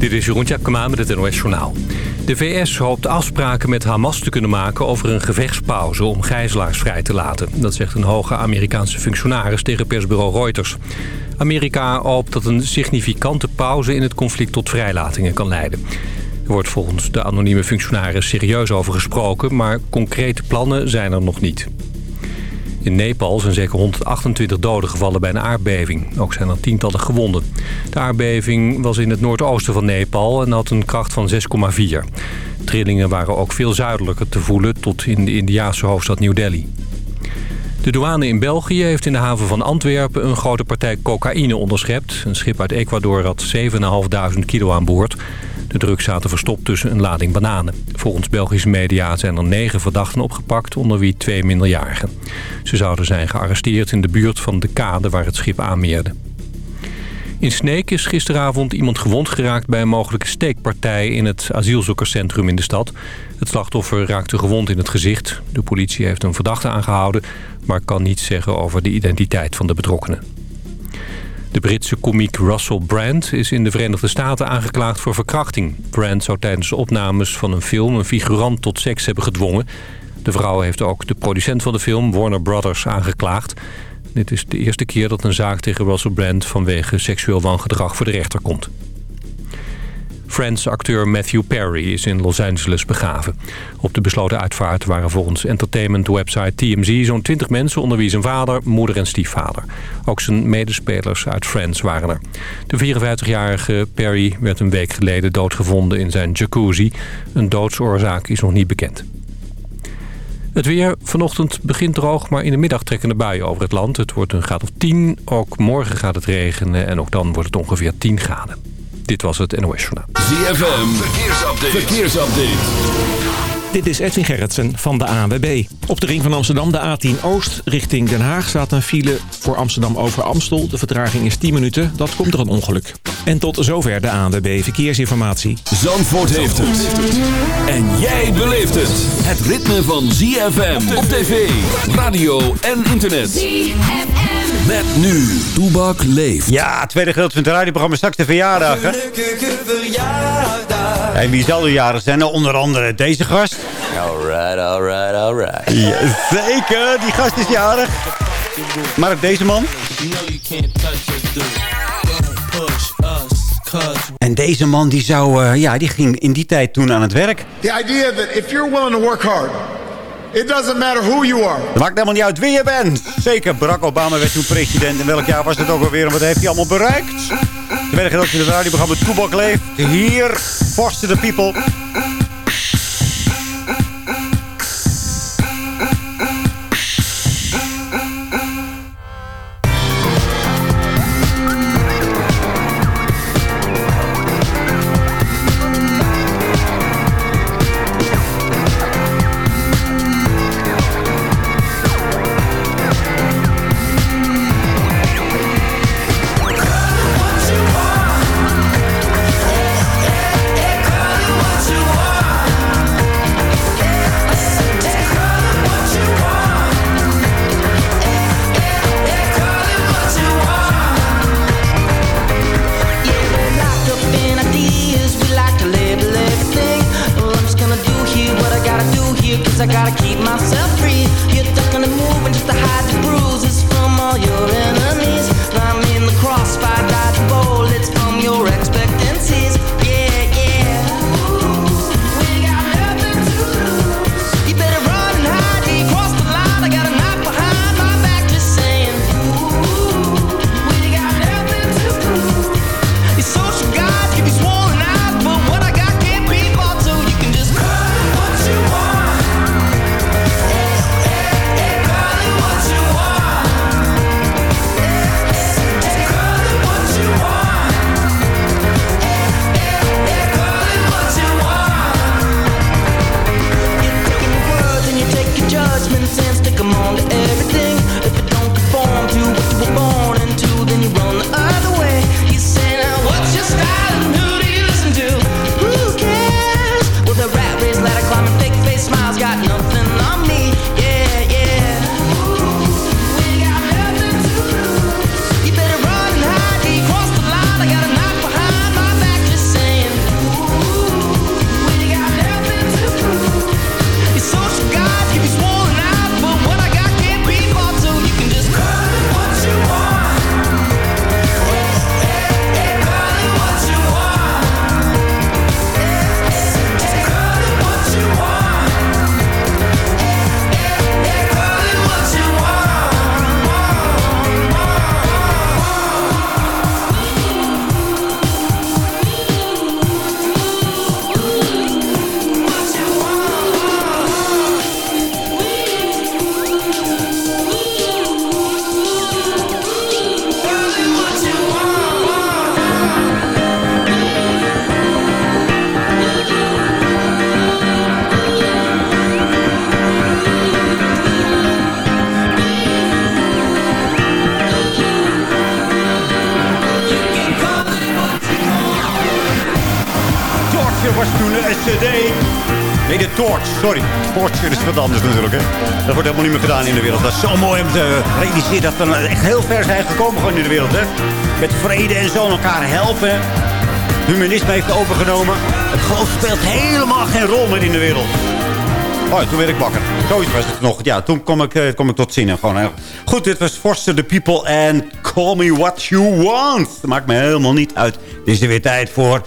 Dit is Jeroen Tjepkema met het NOS Journaal. De VS hoopt afspraken met Hamas te kunnen maken over een gevechtspauze om gijzelaars vrij te laten. Dat zegt een hoge Amerikaanse functionaris tegen persbureau Reuters. Amerika hoopt dat een significante pauze in het conflict tot vrijlatingen kan leiden. Er wordt volgens de anonieme functionaris serieus over gesproken, maar concrete plannen zijn er nog niet. In Nepal zijn zeker 128 doden gevallen bij een aardbeving. Ook zijn er tientallen gewonden. De aardbeving was in het noordoosten van Nepal en had een kracht van 6,4. Trillingen waren ook veel zuidelijker te voelen tot in de Indiaanse hoofdstad New Delhi. De douane in België heeft in de haven van Antwerpen een grote partij cocaïne onderschept. Een schip uit Ecuador had 7.500 kilo aan boord. De drugs zaten verstopt tussen een lading bananen. Volgens Belgische media zijn er negen verdachten opgepakt, onder wie twee minderjarigen. Ze zouden zijn gearresteerd in de buurt van de kade waar het schip aanmeerde. In Sneek is gisteravond iemand gewond geraakt bij een mogelijke steekpartij in het asielzoekerscentrum in de stad. Het slachtoffer raakte gewond in het gezicht. De politie heeft een verdachte aangehouden, maar kan niets zeggen over de identiteit van de betrokkenen. De Britse komiek Russell Brand is in de Verenigde Staten aangeklaagd voor verkrachting. Brand zou tijdens de opnames van een film een figurant tot seks hebben gedwongen. De vrouw heeft ook de producent van de film, Warner Brothers, aangeklaagd. Dit is de eerste keer dat een zaak tegen Russell Brand vanwege seksueel wangedrag voor de rechter komt. Friends-acteur Matthew Perry is in Los Angeles begraven. Op de besloten uitvaart waren volgens entertainment-website TMZ... zo'n 20 mensen, onder wie zijn vader, moeder en stiefvader. Ook zijn medespelers uit Friends waren er. De 54-jarige Perry werd een week geleden doodgevonden in zijn jacuzzi. Een doodsoorzaak is nog niet bekend. Het weer vanochtend begint droog, maar in de middag trekken de buien over het land. Het wordt een graad of 10. Ook morgen gaat het regenen en ook dan wordt het ongeveer 10 graden. Dit was het NOS Journaal. ZFM, verkeersupdate. verkeersupdate. Dit is Edwin Gerritsen van de ANWB. Op de ring van Amsterdam, de A10 Oost, richting Den Haag... staat een file voor Amsterdam over Amstel. De vertraging is 10 minuten, dat komt er een ongeluk. En tot zover de ANWB Verkeersinformatie. Zandvoort heeft het. En jij beleeft het. Het ritme van ZFM op tv, radio en internet. ZFM. Met nu, Toebak leeft. Ja, tweede gedeelte van het radioprogramma straks de verjaardag. Hè? verjaardag. En wie zal de jaren zijn? Nou, onder andere deze gast. Alright, alright, alright. Ja, zeker, die gast is jarig. Maar ook deze man. En deze man die zou, uh, ja, die ging in die tijd toen aan het werk. The idea that if you're willing to work hard It doesn't matter who you are. Het maakt helemaal niet uit wie je bent. Zeker, Barack Obama werd toen president. In welk jaar was het ook alweer en wat heeft hij allemaal bereikt? De werk ook in het radioprogramma Toebak leeft. Hier, Foster the People. Sorry. Torch is wat anders natuurlijk. Hè. Dat wordt helemaal niet meer gedaan in de wereld. Dat is zo mooi om te realiseren dat we echt heel ver zijn gekomen gewoon in de wereld. Hè. Met vrede en zo elkaar helpen. Humanisme heeft overgenomen. Het geloof speelt helemaal geen rol meer in de wereld. Oh, toen werd ik wakker. Zoiets was het nog. Ja, toen kom ik, eh, kom ik tot zinnen. Gewoon, hè. Goed, dit was Forster the People en Call Me What You Want. Dat maakt me helemaal niet uit. Dit is er weer tijd voor...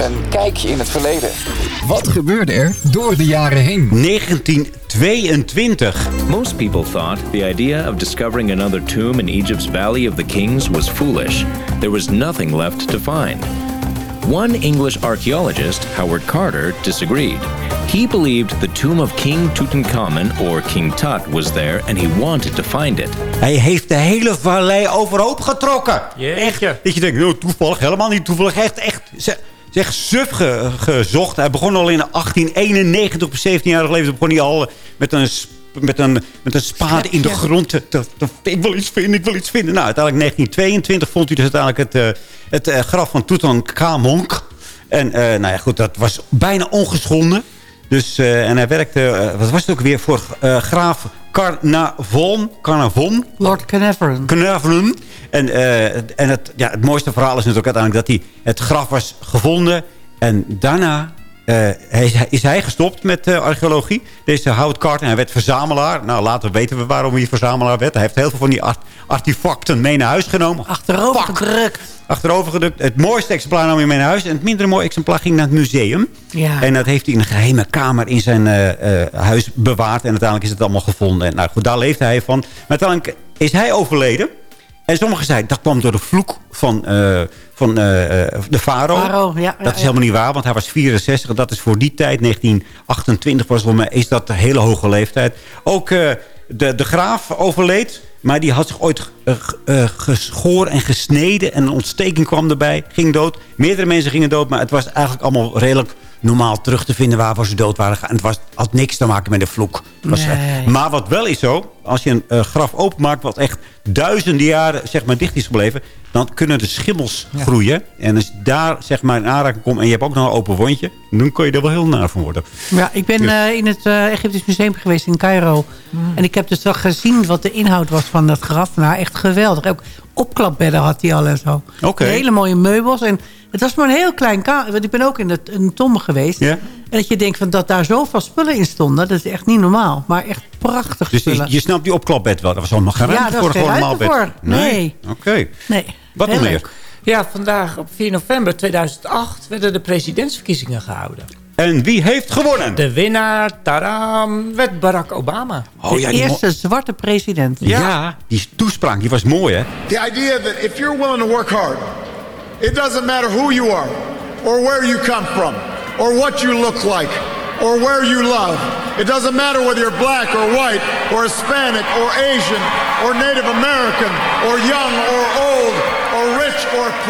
Een kijkje in het verleden. Wat gebeurde er door de jaren heen? 1922. Most people thought the idea of discovering another tomb in Egypt's Valley of the Kings was foolish. There was nothing left to find. One English archaeologist, Howard Carter, disagreed. He believed the tomb of King Tutankhamun or King Tut was there and he wanted to find it. Hij heeft de hele vallei overhoop getrokken. Echt. Dat je denkt, nou, toevallig, helemaal niet toevallig. Echt, echt. Ze, zeg, suf ge- gezocht. Hij begon al in 1891, op 17-jarige leeftijd, begon hij al met een, met een, met een spade in de grond. Te, te- te- ik wil iets vinden, ik wil iets vinden. Nou, uiteindelijk 1922 vond hij dus uiteindelijk het, eh, het eh, graf van Tutankhamon. En eh, nou ja, goed, dat was bijna ongeschonden. Dus, eh, en hij werkte, eh, wat was het ook weer, voor eh, graaf Carnavon. Carnavon. Lord Carnarvon. Carnarvon. En, en het, ja, het mooiste verhaal is natuurlijk uiteindelijk dat hij het graf was gevonden. En daarna hij- is hij gestopt met eh, archeologie. Deze Howard Carter. Hij werd verzamelaar. Nou, later weten we waarom hij verzamelaar werd. Hij heeft heel veel van die art- artefacten mee naar huis genomen. Achterover gedrukt. Achterover gedrukt. Het mooiste exemplaar nam hij mee naar huis. En het minder mooie exemplaar ging naar het museum. Ja. En dat heeft hij in een geheime kamer in zijn eh, eh, huis bewaard. En uiteindelijk is het allemaal gevonden. En nou goed, daar leefde hij van. Maar uiteindelijk is hij overleden. En sommigen zeiden, dat kwam door de vloek van, eh, van eh, eh, de ja, ja, dat is ja. helemaal niet waar, want hij was 64. Dat is voor die tijd, 1928 was het, is dat een hele hoge leeftijd. Ook de, de graaf overleed. Maar die had zich ooit geschoren en gesneden. En een ontsteking kwam erbij. Ging dood. Meerdere mensen gingen dood. Maar het was eigenlijk allemaal redelijk normaal terug te vinden waar ze dood waren gegaan. Het was, had niks te maken met de vloek. Was, Nee. Maar wat wel is zo. Als je een eh, graf openmaakt wat echt duizenden jaren zeg maar, dicht is gebleven. Dan kunnen de schimmels groeien. En als daar zeg maar, in aanraking komt. En je hebt ook nog een open wondje. Dan kun je er wel heel naar van worden. Ja, ik ben Ja. eh, in het eh, Egyptisch Museum geweest in Cairo. En ik heb dus wel gezien wat de inhoud was van dat graf. Nou, echt geweldig. Ook opklapbedden had hij al en zo. Hele mooie meubels. En het was maar een heel klein kamer. Want ik ben ook in de, een tombe geweest. En dat je denkt van dat daar zoveel spullen in stonden. Dat is echt niet normaal. Maar echt prachtig Dus je, spullen. je snapt die opklapbed wel. Dat was allemaal geen ruimte voor gewoon normaal bed. voor. Nee. Oké. nee. Wat nog meer? Ja, vandaag op 4 november 2008 werden de presidentsverkiezingen gehouden. En wie heeft gewonnen? De winnaar, tadam, werd Barack Obama. Oh, de ja, eerste zwarte president. ja. die toespraak die was mooi, hè? The idea that if you're willing to work hard, it doesn't matter who you are, or where you come from, or what you look like, or where you love. It doesn't matter whether you're black or white, or Hispanic, or Asian, or Native American, or young or old,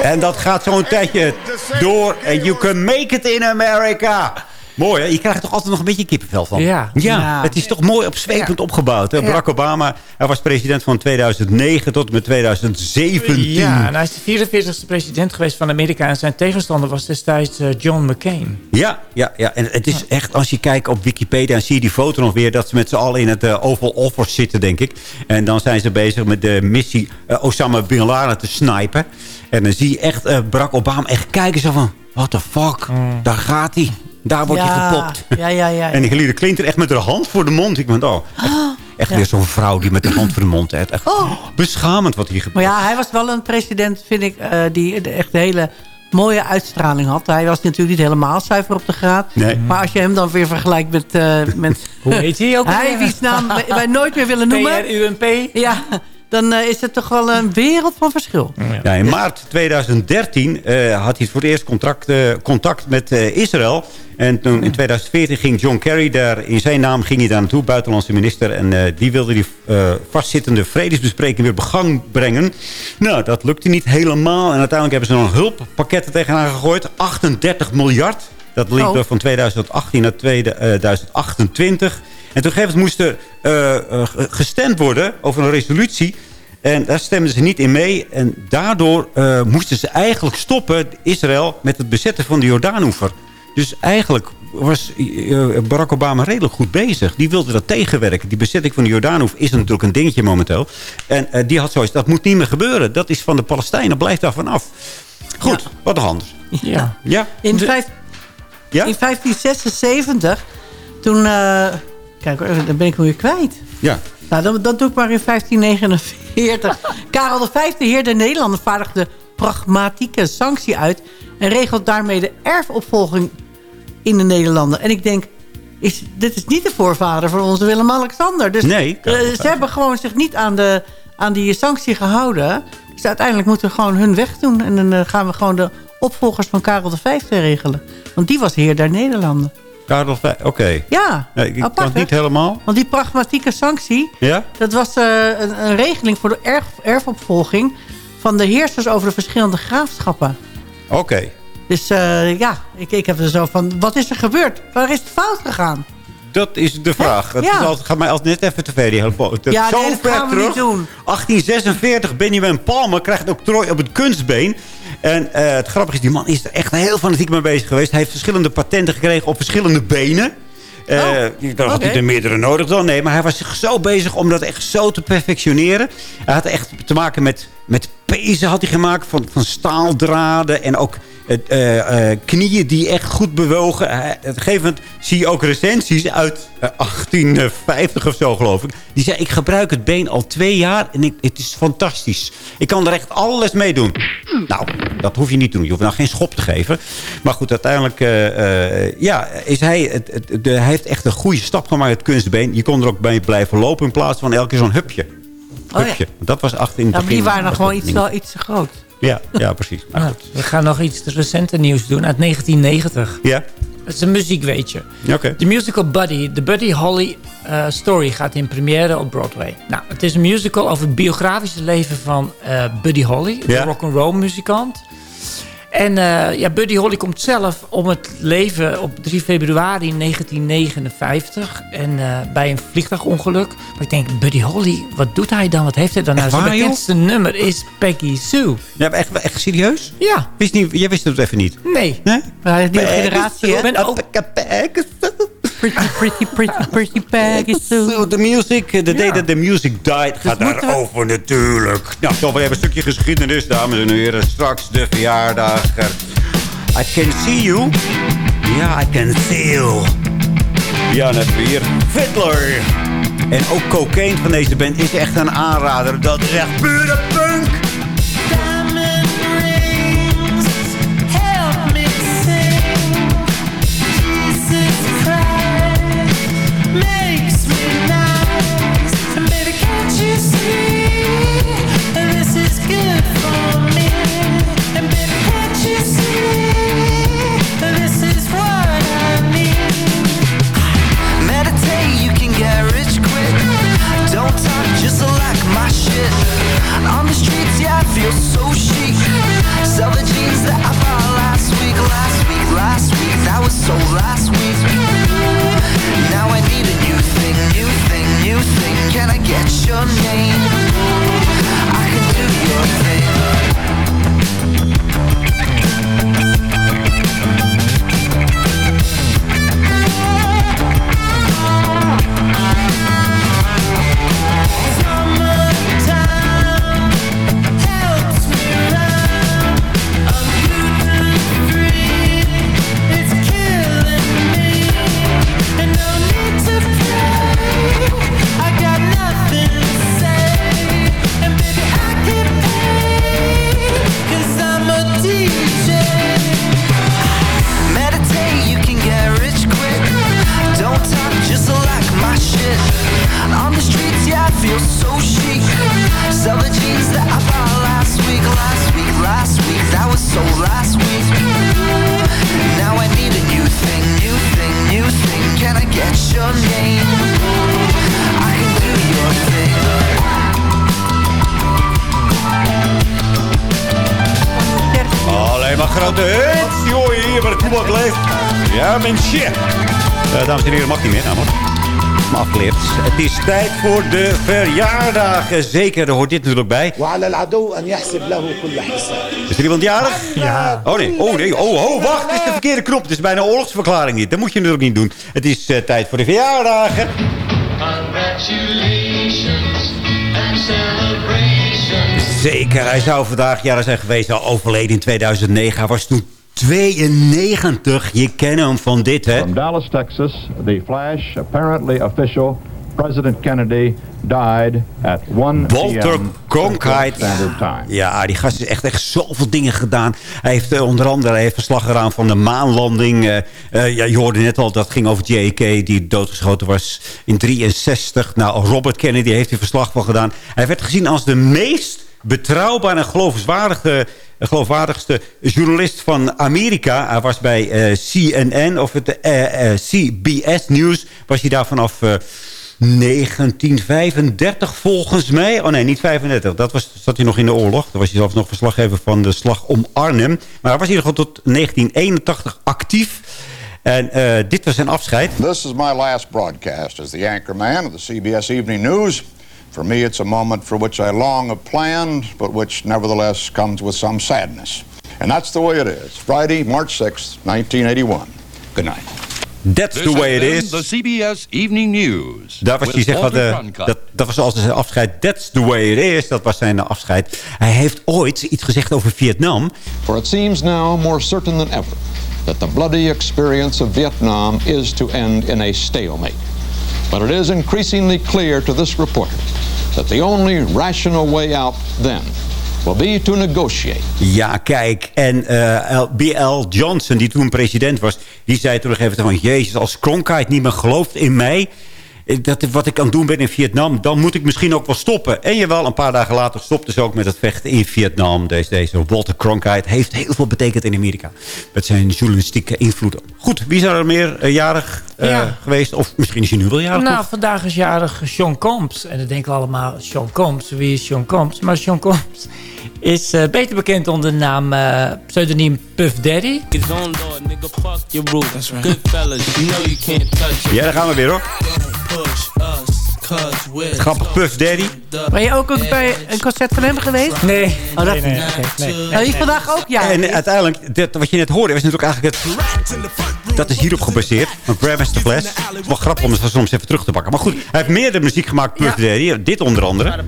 En dat gaat zo'n tijdje door. En you can make it in America. Mooi, hè? Je krijgt er toch altijd nog een beetje kippenvel van. Ja. ja. Ja. Het is toch mooi opzwepend opgebouwd. Hè? Barack Obama, hij was president van 2009 tot en met 2017. Ja, en hij is de 44ste president geweest van Amerika. En zijn tegenstander was destijds eh, John McCain. Ja, ja, ja. En het is echt, als je kijkt op Wikipedia... dan zie je die foto nog weer dat ze met z'n allen in het eh, Oval Office zitten, denk ik. En dan zijn ze bezig met de missie eh, Osama Bin Laden te snipen. En dan zie je echt Barack Obama echt kijken zo van... What the fuck? Daar gaat hij. Daar wordt hij Ja, gepopt. ja, ja, ja. En Hillary Clinton echt met haar hand voor de mond. Ik ben oh, echt, echt weer zo'n vrouw die met haar hand voor de mond heeft. Echt beschamend wat hier Oh. Maar gebeurt. ja, hij was wel een president, vind ik, eh, die echt een hele mooie uitstraling had. Hij was natuurlijk niet helemaal zuiver op de graad. Nee. Maar als je hem dan weer vergelijkt met... eh, met Hoe heet hij ook? hij, wiens naam wij, nooit meer willen noemen. PRUMP. Ja, dan eh, is het toch wel een wereld van verschil. Ja, in maart 2013 eh, had hij voor het eerst contract, contact met eh, Israël. En toen in 2014 ging John Kerry daar, in zijn naam ging hij daar naartoe, buitenlandse minister. En eh, die wilde die eh, vastzittende vredesbespreking weer op gang brengen. Nou, dat lukte niet helemaal. En uiteindelijk hebben ze nog hulppakketten tegenaan gegooid. 38 miljard. Dat liep Oh. er van 2018 naar 2028. En toen gegeven moest er eh, eh, gestemd worden over een resolutie. En daar stemden ze niet in mee. En daardoor eh, moesten ze eigenlijk stoppen, Israël, met het bezetten van de Jordaanoever. Dus eigenlijk was eh, Barack Obama redelijk goed bezig. Die wilde dat tegenwerken. Die bezetting van de Jordaanhoef is natuurlijk een dingetje momenteel. En eh, die had zoiets, dat moet niet meer gebeuren. Dat is van de Palestijnen, blijf daar vanaf. Goed, wat nog anders. Ja. Ja? In, vijf- Ja? in 1576, toen... eh, kijk, hoor, dan ben ik hem weer kwijt. Ja. Nou, dan, dat doe ik maar in 1549. Karel V, de heer der Nederlanden, vaardigde pragmatieke sanctie uit... en regelt daarmee de erfopvolging in de Nederlanden. En ik denk, is, dit is niet de voorvader van onze Willem-Alexander. Dus Nee, eh, ze hebben gewoon zich niet aan, de, aan die sanctie gehouden. Dus uiteindelijk moeten we gewoon hun weg doen. En dan eh, gaan we gewoon de opvolgers van Karel V regelen. Want die was heer der Nederlanden. Karel V, oké. Ja, Nee, ik kan hè? niet helemaal. Want die pragmatieke sanctie... Ja? Dat was eh, een, een regeling voor de erf, erfopvolging van de heersers over de verschillende graafschappen. Oké. Dus eh, ja, ik, ik heb er zo van, wat is er gebeurd? Waar is het fout gegaan? Dat is de vraag. Het Ja. gaat mij altijd net even te ver, die hele po- dat Ja, Zo nee, dat ver gaan we terug. niet doen. 1846, Benjamin Palmer krijgt een octrooi op het kunstbeen. En eh, het grappige is, die man is er echt heel fanatiek mee bezig geweest. Hij heeft verschillende patenten gekregen op verschillende benen. Eh dan had hij er meerdere nodig dan. Nee, maar hij was zich zo bezig om dat echt zo te perfectioneren. Hij had echt te maken met, met pezen had hij gemaakt van, van staaldraden. En ook eh, eh, knieën die echt goed bewogen. Hij- op een gegeven moment zie je ook recensies uit eh, 1850 of zo, geloof ik. Die zei, ik gebruik het been al twee jaar en ik, het is fantastisch. Ik kan er echt alles mee doen. Nou, dat hoef je niet te doen. Je hoeft nou geen schop te geven. Maar goed, uiteindelijk eh, eh, ja, is hij, het- de, hij heeft echt een goede stap gemaakt, het kunstbeen. Je kon er ook bij blijven lopen in plaats van elke keer zo'n hupje. Oh ja. Dat was 18 Ja, maar die waren nog gewoon iets, wel iets te groot. Ja, ja, precies. Maar Nou, goed. we gaan nog iets recenter nieuws doen uit 1990. Ja, Het is een muziekweetje. oké. De musical Buddy, de Buddy Holly eh, story gaat in première op Broadway. Nou, het is een musical over het biografische leven van eh, Buddy Holly, de Ja. rock'n'roll muzikant. En eh, ja, Buddy Holly komt zelf om het leven op 3 februari 1959. En eh, bij een vliegtuigongeluk. Maar ik denk, Buddy Holly, wat doet hij dan? Wat heeft hij dan? Nou, zijn bekendste nummer is Peggy Sue. Ja, echt, echt serieus? Ja, Wist niet, jij wist het even niet. nee. Nee? Maar nieuwe generatie? Ik ben ook Pretty, pretty, pretty, pretty. So, the music, the day that the music died, gaat moeten we- daarover natuurlijk. Nou, zo, we hebben een stukje geschiedenis, dames en heren. Straks de verjaardag. I can see you. Ja, I can feel. Ja, net weer. Fiddler. En ook cocaine van deze band is echt een aanrader. Dat is echt pure I get your name? Mag niet meer namelijk. me afgeleerd. Het is tijd voor de verjaardagen. Zeker, daar hoort dit natuurlijk bij. Is er iemand jarig? Ja. Oh nee, oh nee, oh, oh wacht, het is de verkeerde knop. Het is bijna oorlogsverklaring niet. Dat moet je natuurlijk niet doen. Het is eh, tijd voor de verjaardagen. Congratulations and celebrations. Zeker, hij zou vandaag jaren zijn geweest. Al overleden in 2009. Hij was toen 92. Je kent hem van dit, hè? From Dallas, Texas, the flash, apparently official, President Kennedy died at 1 Walter p.m. Cronkite. Ja, die gast is echt, echt zoveel dingen gedaan. Hij heeft eh, onder andere hij heeft verslag gedaan van de maanlanding. Eh, eh, ja, je hoorde net al, dat ging over JFK, die doodgeschoten was in 63. Nou, Robert Kennedy heeft hier verslag van gedaan. Hij werd gezien als de meest betrouwbare en geloofwaardige, geloofwaardigste journalist van Amerika. Hij was bij eh, CNN of het eh, eh, CBS News. Was hij daar vanaf... eh, 1935 volgens mij. Oh nee, niet 35. Dat was, zat hij nog in de oorlog. Dan was hij zelfs nog verslaggever van de slag om Arnhem. Maar hij was in ieder geval tot 1981 actief. En dit was zijn afscheid. This is my last broadcast as the anchorman of the CBS Evening News. For me, it's a moment for which I long have planned, but which nevertheless comes with some sadness. And that's the way it is. Friday, March 6th, 1981. Good night. That's the way it is. The CBS Evening News. Daar was hij zeg wat, eh, Cronkite. dat, dat was altijd zijn afscheid. That's the way it is. Dat was zijn afscheid. Hij heeft ooit iets gezegd over Vietnam. For it seems now more certain than ever that the bloody experience of Vietnam is to end in a stalemate. But it is increasingly clear to this reporter that the only rational way out then will be to negotiate. Ja, kijk. En eh, L- B.L. Johnson, die toen president was... die zei toen even van... Jezus, als Cronkite niet meer gelooft in mij... Dat, wat ik aan het doen ben in Vietnam... dan moet ik misschien ook wel stoppen. En jawel, een paar dagen later stopte ze ook met het vechten in Vietnam. Deze, deze Walter Cronkite heeft heel veel betekend in Amerika. Met zijn journalistieke invloed. Goed, wie is er meer eh, jarig eh, Ja. geweest? Of misschien is hij nu wel jarig. Nou, vandaag is jarig Sean Combs. En dan denken we allemaal, Sean Combs, wie is Sean Combs? Maar Sean Combs is eh, beter bekend onder de naam eh, pseudoniem Puff Daddy. Ja, daar gaan we weer hoor. Grappig Puff Daddy. Ben je ook, ook bij een concert van hem geweest? Nee. Oh, dat Nee, nee, nee. Nou, is vandaag ook jarig. En uiteindelijk, dit, wat je net hoorde, was natuurlijk eigenlijk het... Dat is hierop gebaseerd. Van Grandmaster Flash. Het is wel grappig om het soms even terug te pakken. Maar goed, hij heeft meerdere muziek gemaakt. Puff Daddy. Dit onder andere.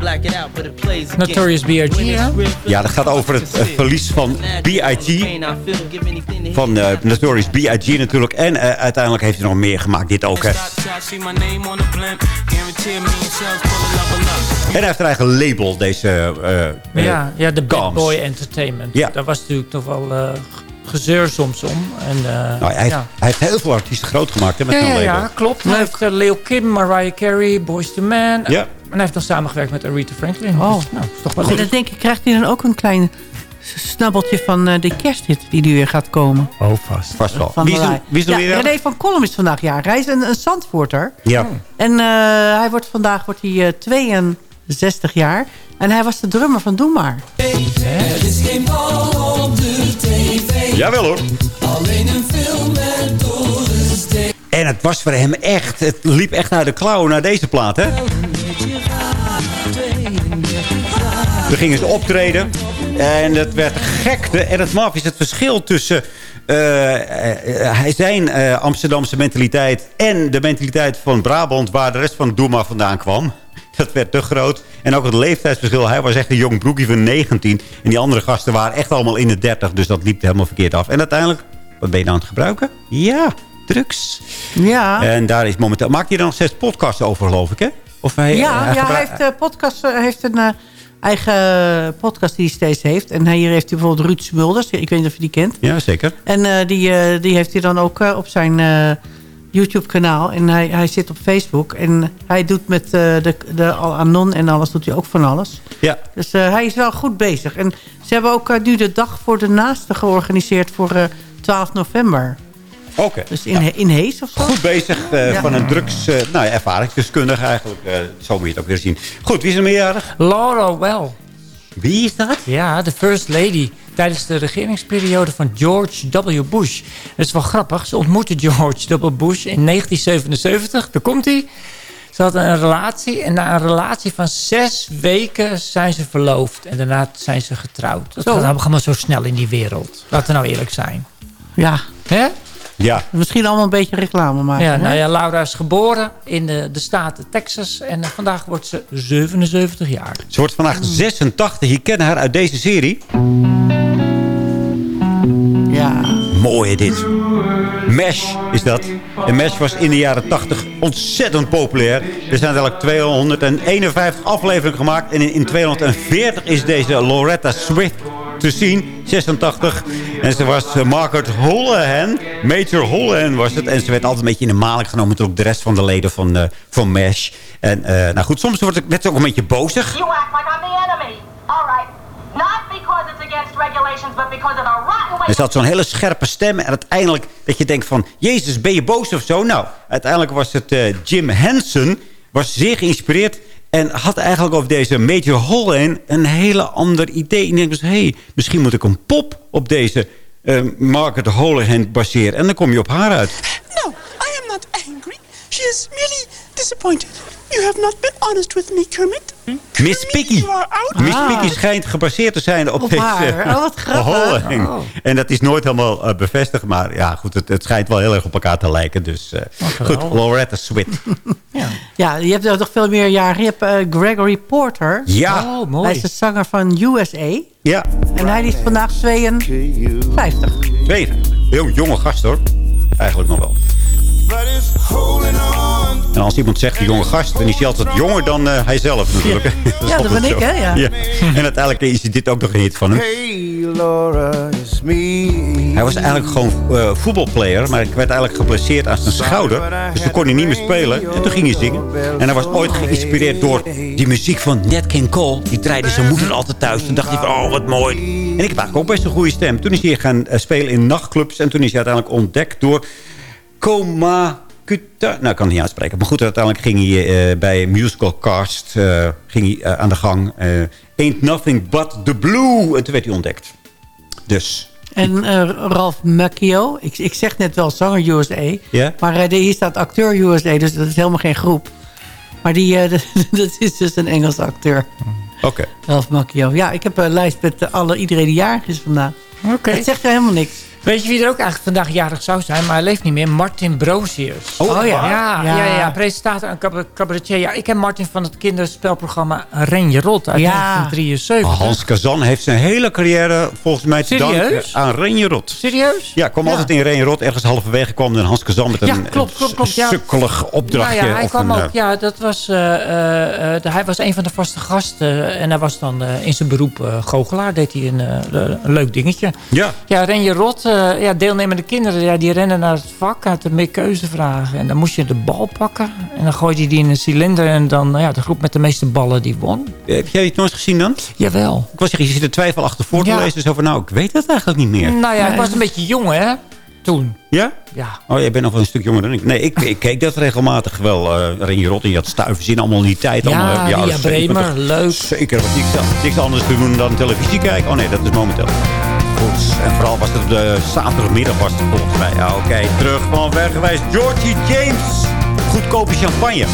Notorious B.I.G. Ja? Ja, dat gaat over het eh, verlies van B.I.G. Van eh, Notorious B.I.G. natuurlijk. En eh, uiteindelijk heeft hij nog meer gemaakt. Dit ook, hè. En hij heeft een eigen label, deze... eh, Ja, ja, de Bad. Boy Entertainment. Ja. Daar was natuurlijk toch wel eh, gezeur soms om. En, eh, Nou, hij, heeft, ja. hij heeft heel veel artiesten groot gemaakt hè, met Ja, zijn ja, label. ja, klopt. Hij heeft uh, Leo Kim, Mariah Carey, Boyz II Men. Ja. En hij heeft nog samengewerkt met Aretha Franklin. Oh. Dus, nou, is toch wel En goed. dan denk ik, krijgt hij dan ook een klein snabbeltje van eh, de kersthit die nu weer gaat komen? Oh, vast. Vast wel. Van Wie is er, Mariah. wie is er ja? René van Kolm is vandaag jarig. Hij is een, een Zandvoorter. Ja. En eh, hij wordt vandaag wordt hij, eh, 62 jaar. En hij was de drummer van Doe Maar. Het is geen bal op de tv. Jawel hoor. Alleen een film met Doris Day. En het was voor hem echt... Het liep echt uit de klauwen naar deze plaat, hè? We gingen ze optreden. En het werd gekte. En het maf is het verschil tussen... eh, eh, zijn eh, Amsterdamse mentaliteit... en de mentaliteit van Brabant... waar de rest van Doema vandaan kwam. Dat werd te groot. En ook het leeftijdsverschil. Hij was echt een jong broekie van 19. En die andere gasten waren echt allemaal in de 30. Dus dat liep helemaal verkeerd af. En uiteindelijk... Wat ben je nou aan het gebruiken? Ja, drugs. Ja, En daar is momenteel... Maakt hij er nog steeds podcasts over, geloof ik, hè? Of hij, ja, hij ja hij heeft, eh, podcast, eh, heeft een eh, eigen podcast die hij steeds heeft. En hij, hier heeft hij bijvoorbeeld Ruud Smulders. Ik weet niet of je die kent. Ja, zeker. En eh, die, eh, die heeft hij dan ook eh, op zijn eh, YouTube-kanaal. En hij, hij zit op Facebook. En hij doet met eh, de, de Anon en alles doet hij ook van alles. Ja. Dus eh, hij is wel goed bezig. En ze hebben ook eh, nu de dag voor de naaste georganiseerd voor eh, 12 november. Oké. Dus in, in Hees of zo. Goed bezig eh, Ja. van een drugs... nou ja, ervaringsdeskundige eigenlijk. eh, zo moet je het ook weer zien. Goed, wie is er meerjarig? Laura Well. Wie is dat? Ja, de First Lady. Tijdens de regeringsperiode van George W. Bush. Dat is wel grappig. Ze ontmoette George W. Bush in 1977. Daar komt hij. Ze hadden een relatie en na een relatie van zes weken zijn ze verloofd. En daarna zijn ze getrouwd. Dat gaat allemaal zo snel in die wereld. Laten we nou eerlijk zijn. Ja. Hè? Ja. Misschien allemaal een beetje reclame maken. Ja, nou ja, Laura is geboren in de, de staat Texas. En eh, vandaag wordt ze 77 jaar. Ze wordt vandaag 86. Je kent haar uit deze serie. Ja. Mooi dit. MASH is dat. En MASH was in de jaren 80 ontzettend populair. Er zijn eigenlijk 251 afleveringen gemaakt. En in, in 240 is deze Loretta Swift te zien. 86. En ze was eh, Margaret Holohan. Major Holohan was het. En ze werd altijd een beetje in de maling genomen... door ook de rest van de leden van, eh, van MASH. En eh, nou goed, soms wordt het, werd ze ook een beetje bozig. You act like I'm the enemy. All right. Not because it's against regulations, but because of the rotten way... En ze had zo'n hele scherpe stem. En uiteindelijk dat je denkt van... Jezus, ben je boos of zo? Nou, uiteindelijk was het Jim Henson. Was zeer geïnspireerd. En had eigenlijk over deze Major Holland een hele ander idee. Ik dacht, hey, misschien moet ik een pop op deze eh, Margaret Holohan baseren. En dan kom je op haar uit. No, I am not angry. She is merely disappointed. You have not been honest with me, Kermit. Miss Piggy. Miss Ah. Piggy schijnt gebaseerd te zijn op, Op deze haar. Oh, wat grappig. Oh. En dat is nooit helemaal eh, bevestigd. Maar ja, goed, het, het schijnt wel heel erg op elkaar te lijken. Dus eh, goed, Loretta Swift. Ja, je hebt er nog veel meer jaren. Je hebt eh, Gregory Porter. Ja. Oh, mooi. Hij is de zanger van USA. Ja, En hij is vandaag 52. twee. Heel jonge gast hoor. Eigenlijk nog wel. En als iemand zegt, die jonge gast, dan is hij altijd jonger dan eh, hij zelf natuurlijk. Ja, dat ben ik, hè, ja. En uiteindelijk is dit ook nog een hit van hem. Hey Laura, it's me. Hij was eigenlijk gewoon eh, voetbalplayer, maar ik werd eigenlijk geblesseerd aan zijn schouder. Dus toen kon hij niet meer spelen. En toen ging hij zingen. En hij was ooit geïnspireerd door die muziek van Nat King Cole. Die draaide zijn moeder altijd thuis. Toen dacht hij van, oh, wat mooi. En ik heb eigenlijk ook best een goede stem. Toen is hij gaan eh, spelen in nachtclubs. En toen is hij uiteindelijk ontdekt door Coma... Kuta. Nou, ik kan het niet uitspreken. Maar goed, uiteindelijk ging hij eh, bij Musical Cast eh, ging hij, eh, aan de gang. eh, Ain't Nothing But The Blue. En toen werd hij ontdekt. Dus... En eh, Ralph Macchio. Ik, ik zeg net wel zanger USA. Ja? Maar hier staat acteur USA. Dus dat is helemaal geen groep. Maar die, eh, dat is dus een Engelse acteur. Oké. Ralph Macchio. Ja, ik heb een lijst met alle, iedereen die jarig is vandaag. Oké. Het zegt er helemaal niks. Weet je wie er ook eigenlijk vandaag jarig zou zijn, maar hij leeft niet meer? Martin Broziers. Oh, ja. Ja, ja. Ja. ja, presentator en cab- cabaretier. Ja, ik ken Martin van het kinderspelprogramma Renje Rot uit Ja. 1973. Hans Kazan heeft zijn hele carrière volgens mij te Serieus? danken aan Renje Rot. Serieus? Ja, kwam Ja. altijd in Renje Rot. Ergens halverwege kwam dan Hans Kazan met een, Ja, klopt, klopt, klopt, ja. een sukkelig opdrachtje. Ja, hij of kwam een, ook, eh, ja, dat was, eh, eh, eh, de- hij was een van de vaste gasten. En hij was dan in zijn beroep goochelaar. Deed hij een, een leuk dingetje. Ja. Ja, Renje Rot, eh, ja, deelnemende kinderen, ja, die rennen naar het vak uit de meer keuzevragen. En dan moest je de bal pakken. En dan gooide je die in een cilinder. En dan, nou ja, de groep met de meeste ballen, die won. Heb jij het nooit gezien dan? Jawel. Ik was zeggen, je zit er twijfelachtig voor te Ja. lezen. Zo van, nou, ik weet het eigenlijk niet meer. Nou ja, ik was een beetje jong, hè? Toen. Ja? Ja. Oh, jij bent nog wel een stuk jonger dan ik. Nee, ik, ik keek dat regelmatig wel. eh Renje Rot en je had stuivenzin allemaal in die tijd. Ja, allemaal, eh, Ria 70. Bremer, leuk. Zeker, er was niks, niks anders te doen dan televisie kijken. Oh nee, dat is momenteel. Goed, en vooral was het de zaterdagmiddag was het volgens mij. Oké, terug van weggewijs. Georgie James. Goedkope champagne.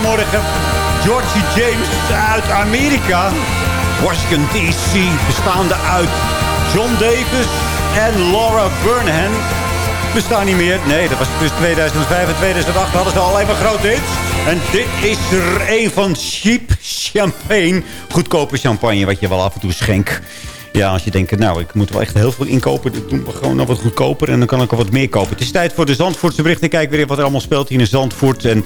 Zaterdagmorgen. Georgie James uit Amerika. Washington D.C. bestaande uit John Davis en Laura Burnham. Bestaan niet meer. Nee, dat was tussen 2005 en 2008 hadden ze al even grote hits. En dit is er een van Cheap Champagne. Goedkope champagne wat je wel af en toe schenkt. Ja, als je denkt, nou, ik moet wel echt heel veel inkopen. Dan doen we gewoon nog wat goedkoper en dan kan ik al wat meer kopen. Het is tijd voor de Zandvoortse berichten. Kijk weer wat er allemaal speelt hier in Zandvoort. En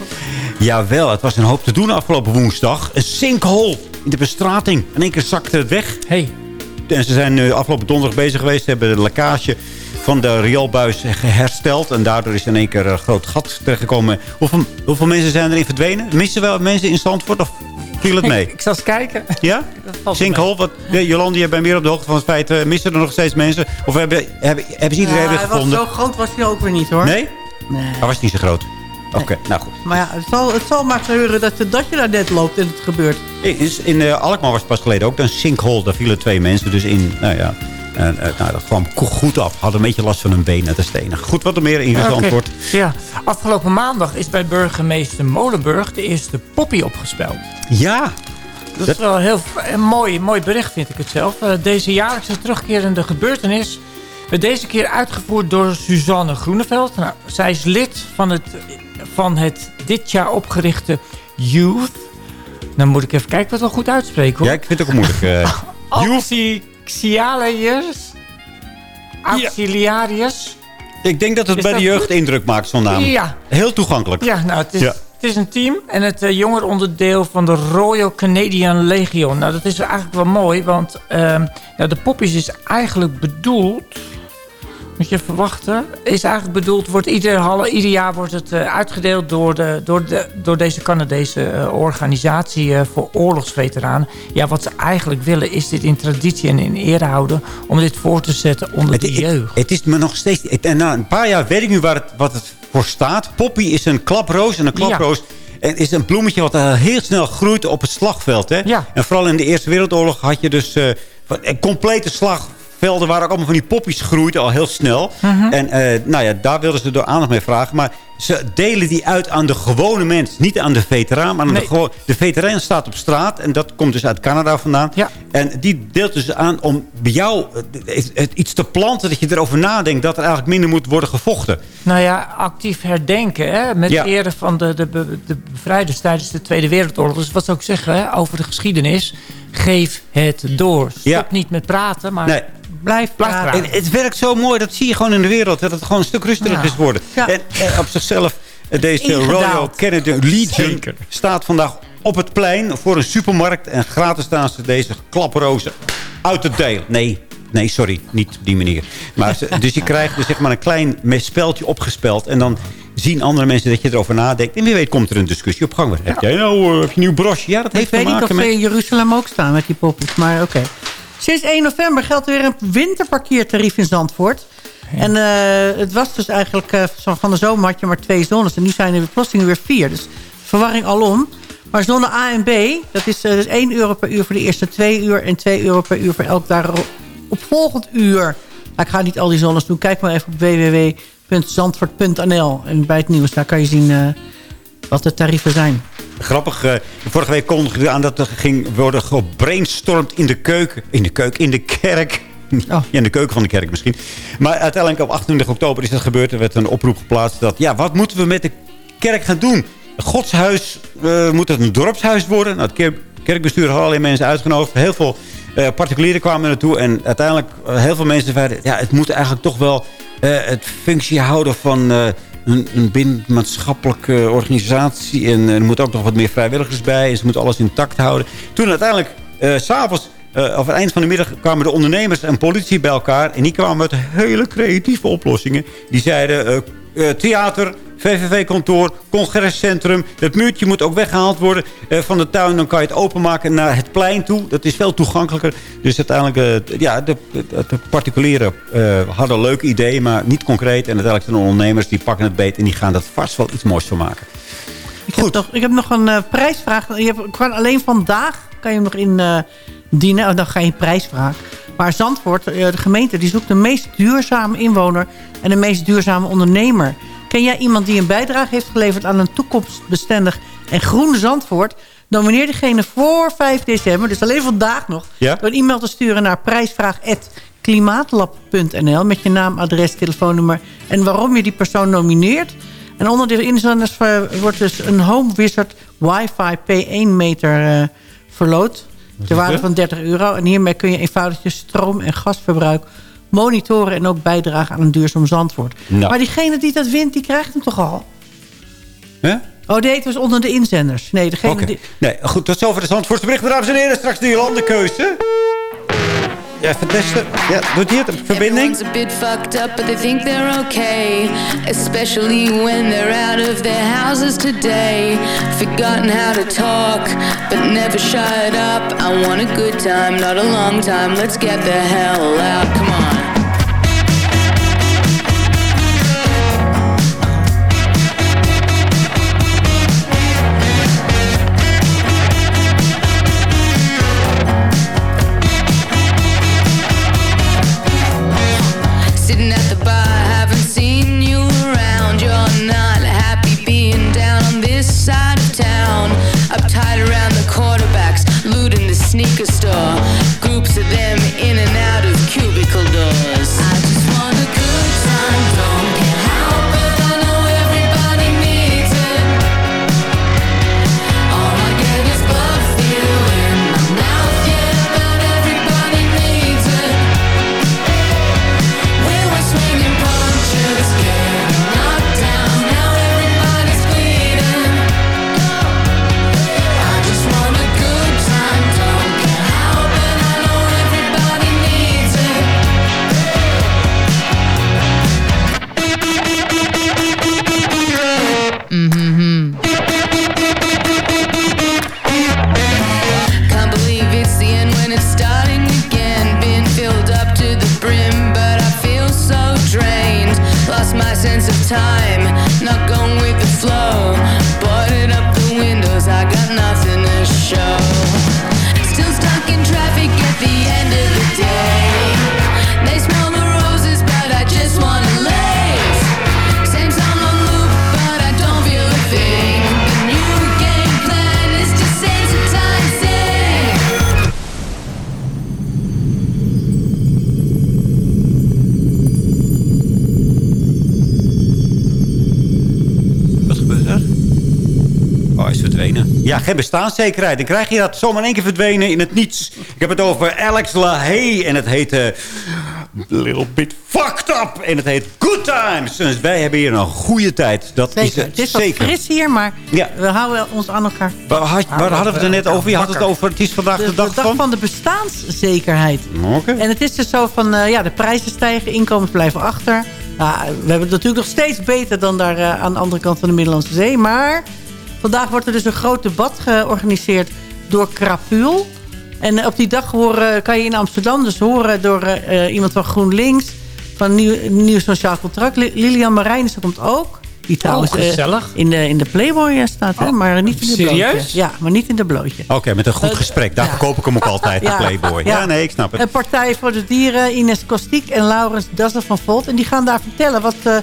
jawel, het was een hoop te doen afgelopen woensdag. Een sinkhole in de bestrating. In één keer zakte het weg. Hey. En ze zijn uh, afgelopen donderdag bezig geweest. Ze hebben de lekkage van de rioolbuis hersteld. En daardoor is in één keer een groot gat terechtgekomen. Hoeveel, hoeveel mensen zijn erin verdwenen? Missen wel mensen in Zandvoort of viel het mee? Ik, ik zal eens kijken. Ja? Sinkhole? Wat, Jolande, je bent meer op de hoogte van het feit. Uh, missen er nog steeds mensen? Of hebben, hebben, hebben ze iedereen ja, weer gevonden? zo groot was hij ook weer niet hoor. Nee? Nee. Hij was niet zo groot. Oké, okay, nou goed. Maar ja, het zal, het zal maar gebeuren dat, dat je daar net loopt en het gebeurt. In, in uh, Alkmaar was het pas geleden ook een sinkhole. Daar vielen twee mensen dus in. Nou ja, en uh, nou, dat kwam goed af. Hadden een beetje last van hun benen te stenen. Goed, wat er meer in okay. antwoord. Ja, afgelopen maandag is bij burgemeester Molenburg de eerste poppy opgespeld. Ja. Dat, dat is wel heel, een mooi, mooi bericht, vind ik het zelf. Uh, deze jaarlijkse terugkerende gebeurtenis deze keer uitgevoerd door Suzanne Groeneveld. Nou, zij is lid van het, van het dit jaar opgerichte Youth. Dan moet ik even kijken wat we goed uitspreken hoor. Ja, ik vind het ook moeilijk. Uh, Youth. Auxiliarius? Auxiliarius? Ik denk dat het is bij dat de jeugd goed? indruk maakt, zo'n naam. Ja. Heel toegankelijk. Ja, nou, het is, ja. het is een team en het uh, jonger onderdeel van de Royal Canadian Legion. Nou, dat is eigenlijk wel mooi, want uh, nou, de poppies is eigenlijk bedoeld... Moet je verwachten. Is eigenlijk bedoeld, wordt ieder, ieder jaar wordt het uh, uitgedeeld door, de, door, de, door deze Canadese uh, organisatie uh, voor oorlogsveteranen. Ja, wat ze eigenlijk willen is dit in traditie en in ere houden om dit voor te zetten onder het, de jeugd. Het, het, is me nog steeds... En na een paar jaar weet ik nu waar het, wat het voor staat. Poppy is een klaproos en een klaproos... Ja. En is een bloemetje wat heel snel groeit op het slagveld. Hè? Ja. En vooral in de Eerste Wereldoorlog had je dus een complete slag velden waar ook allemaal van die poppies groeiden al heel snel. Mhm. Uh -huh. En uh, nou ja, daar wilden ze door aandacht mee vragen. Maar ze delen die uit aan de gewone mens. Niet aan de veteraan, maar aan Nee. de, de veteraan staat op straat. En dat komt dus uit Canada vandaan. Ja. En die deelt dus aan om bij jou uh, iets te planten... dat je erover nadenkt dat er eigenlijk minder moet worden gevochten. Nou ja, actief herdenken. Hè? Met Ja. ere van de, de, de bevrijders tijdens de Tweede Wereldoorlog. Dus wat zou ik zeggen hè, over de geschiedenis? Geef het door. Stop Ja. niet met praten, maar Nee. Blijf blijf praten. praten. En het werkt zo mooi, dat zie je gewoon in de wereld. Dat het gewoon een stuk rustiger Ja. is geworden. Ja. En eh, op zichzelf, eh, deze ingedaald. Royal Canadian Legion Zeker. staat vandaag op het plein voor een supermarkt. En gratis staan ze deze klaprozen uit te delen. Nee, nee, sorry, niet op die manier. Maar ze- dus je krijgt dus zeg maar een klein speltje opgespeld. En dan zien andere mensen dat je erover nadenkt. En wie weet komt er een discussie op gang. Wat Heb jij nou eh, heb je een nieuw brosje? Ja, dat Ik heeft te weet niet of ze in Jeruzalem ook staan met die poppies, maar oké. Sinds 1 november geldt er weer een winterparkeertarief in Zandvoort. En eh, het was dus eigenlijk, eh, van de zomer had je maar twee zones. En nu zijn er plotseling weer vier. Dus verwarring alom. Maar zone A en B, dat is, eh, dus 1 euro per uur voor de eerste twee uur... en 2 euro per uur voor elk daaropvolgend uur. Nou, ik ga niet al die zones doen. Kijk maar even op www.zandvoort.nl. En bij het nieuws, daar kan je zien eh, wat de tarieven zijn. Grappig, eh, vorige week kondigde u aan dat er ging worden gebrainstormd in de keuken. In de keuken, in de kerk. Ja, in de keuken van de kerk misschien. Maar uiteindelijk op 28 oktober is dat gebeurd. Er werd een oproep geplaatst dat, ja, wat moeten we met de kerk gaan doen? Godshuis, eh, moet het een dorpshuis worden? Nou, het kerk- kerkbestuur had allerlei mensen uitgenodigd. Heel veel eh, particulieren kwamen naartoe. En uiteindelijk, heel veel mensen zeiden... ja, het moet eigenlijk toch wel het functie houden van... een, een binnenmaatschappelijke organisatie. En eh, er moet ook nog wat meer vrijwilligers bij. En ze moeten alles intact houden. Toen uiteindelijk, s s'avonds... eh of aan het eind van de middag kwamen de ondernemers en politie bij elkaar. En die kwamen met hele creatieve oplossingen. Die zeiden, theater, VVV-kantoor, congrescentrum. Het muurtje moet ook weggehaald worden eh, van de tuin. Dan kan je het openmaken naar het plein toe. Dat is veel toegankelijker. Dus uiteindelijk, eh, ja, de, de, particulieren eh, hadden leuke ideeën, maar niet concreet. En uiteindelijk zijn de ondernemers, die pakken het beet en die gaan dat vast wel iets moois van maken. Ik heb, nog, ik heb nog een prijsvraag. Je hebt, alleen vandaag kan je hem nog in eh, dienen. Oh, dan ga je prijsvraag. Maar Zandvoort, de gemeente, die zoekt de meest duurzame inwoner... en de meest duurzame ondernemer. Ken jij iemand die een bijdrage heeft geleverd aan een toekomstbestendig en groen Zandvoort? Nomineer diegene voor 5 december, dus alleen vandaag nog... Ja? door een e-mail te sturen naar prijsvraag.klimaatlab.nl... met je naam, adres, telefoonnummer en waarom je die persoon nomineert. En onder de inzenders eh, wordt dus een Home Wizard Wi-Fi P1 meter eh, verloot... ter waarde van 30 euro. En hiermee kun je eenvoudig je stroom- en gasverbruik monitoren... en ook bijdragen aan een duurzaam Zandvoort. Nou. Maar diegene die dat wint, die krijgt hem toch al? Hè? Oh, nee, het was onder de inzenders. Nee, degene Oké. die... Nee, goed, tot zover de Zandvoortse berichten, dames en heren. Straks de landenkeuze. Ja, even testen. Ja, doet hij het? Verbinding? A bit fucked up, but they think they're okay. Especially when they're out of their houses today. Forgotten how to talk, but never shut up. I want a good time, not a long time. Let's get the hell out, come on. Geen bestaanszekerheid. Dan krijg je dat zomaar in één keer verdwenen in het niets. Ik heb het over Alex LaHaye. En het heet... eh, Little Bit Fucked Up. En het heet Good Times. Dus wij hebben hier een goede tijd. Dat Zeker. is het het is zeker. fris hier, maar Ja. we houden ons aan elkaar. Waar, had- waar hadden we het er net over? Je had het over... Het is vandaag de, de, dag, de dag van de bestaanszekerheid. Oké. En het is dus zo van, eh, ja, de prijzen stijgen, inkomens blijven achter. Nou, we hebben het natuurlijk nog steeds beter dan daar eh, aan de andere kant van de Middellandse Zee. Maar vandaag wordt er dus een groot debat georganiseerd door Krapul. En eh, op die dag horen, kan je in Amsterdam dus horen door eh, eh, iemand van GroenLinks... van Nieuw, Nieuw Sociaal Contract. Li- Lilian Marijnissen komt ook. Die trouwens eh, gezellig. in, de, in de Playboy eh, staat, hè? maar niet in de serieus? blootje. Ja, maar niet in de blootje. Oké, met een goed gesprek. Daar verkoop ik hem ook altijd, de Playboy. Ja, nee, ik snap het. Partij voor de Dieren, Ines Kostiek en Laurens Dassen van Volt. En die gaan daar vertellen wat eh,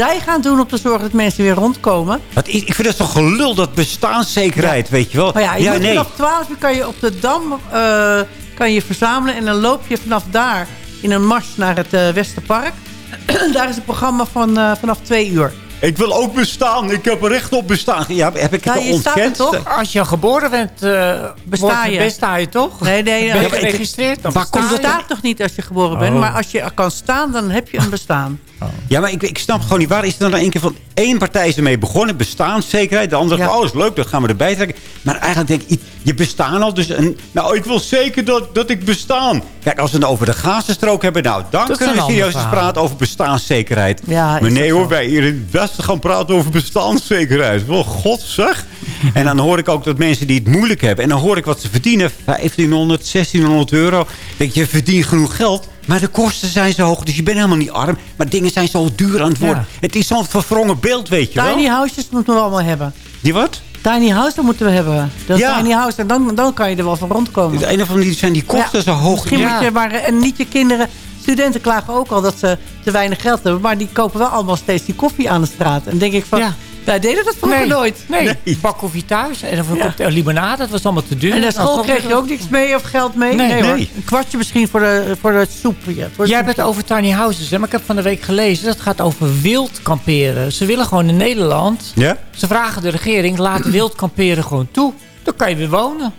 zij gaan doen om te zorgen dat mensen weer rondkomen. Wat is, ik vind het toch gelul, dat bestaanszekerheid, weet je wel. Maar ja, je moet nee. vanaf 12 uur kan je op de Dam eh, kan je verzamelen. En dan loop je vanaf daar in een mars naar het eh, Westerpark. daar is het programma van, eh, vanaf 2 uur. Ik wil ook bestaan. Ik heb recht op bestaan. Ja, heb ik het Ja, je er ontkend? toch? Als je geboren bent, eh Besta je. besta je toch? Nee, nee. Ben je geregistreerd? Dan Waar besta komt je. het staat toch niet als je geboren bent. Oh. Maar als je kan staan, dan heb je een bestaan. Ja, maar ik, ik snap gewoon niet. Waar is er dan één keer van... één partij is ermee begonnen, bestaanszekerheid. De andere zegt, oh, is leuk, dat gaan we erbij trekken. Maar eigenlijk denk ik, je bestaan al. Dus een, nou, ik wil zeker dat, dat ik bestaan. Kijk, als we het over de Gazastrook hebben... nou, dan Dat kunnen we een serieus eens praten over bestaanszekerheid. Ja, maar nee dat hoor, wij hier in het Westen gaan praten over bestaanszekerheid. Wel, god zeg. en dan hoor ik ook dat mensen die het moeilijk hebben... en dan hoor ik wat ze verdienen. 1500, 1600 euro. Denk je, je verdient genoeg geld... Maar de kosten zijn zo hoog, dus je bent helemaal niet arm. Maar dingen zijn zo duur aan het worden. Het is zo'n verwrongen beeld, weet je wel. Tiny houses moeten we allemaal hebben. Die wat? Tiny house moeten we hebben. Dat Ja. tiny house. En dan, dan kan je er wel van rondkomen. De een of andere die zijn die kosten zo hoog. Misschien Ja. moet je maar... En niet je kinderen studenten klagen ook al dat ze te weinig geld hebben. Maar die kopen wel allemaal steeds die koffie aan de straat. En denk ik van, Ja. Wij deden dat vroeger Nee, nooit. Nee, een bak koffie thuis. En dan Ja. komt er limonade. Dat was allemaal te duur. En naar Dan school kreeg je ook niks mee of geld mee? Nee. hoor. Nee. Een kwartje misschien voor de, voor de soep. Ja, voor Jij de het over tiny houses, hè? maar ik heb van de week gelezen... dat gaat over wild kamperen. Ze willen gewoon in Nederland... Ja? Ze vragen de regering, laat wild kamperen gewoon toe. Dan kan je weer wonen.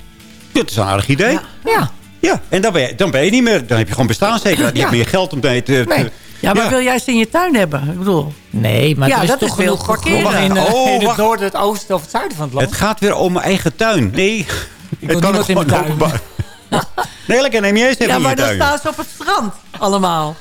Dit is een aardig idee. Ja. Ja. Ja, en dan ben, je, dan ben je niet meer... Dan heb je gewoon bestaanszekerheid. Je Ja. hebt meer geld om mee te... Nee. Ja, maar wil jij ze in je tuin hebben? Ik bedoel... Nee, maar Ja, er is dat toch is wild genoeg parkeren. grond in, Oh, in het wacht. noorden, het oosten of het zuiden van het land. Het gaat weer om mijn eigen tuin. Nee, Ik het wil kan ook in mijn gewoon tuin. openbaar. Nee, lekker neem je eens even Ja, in je maar dan staan ze op het strand allemaal.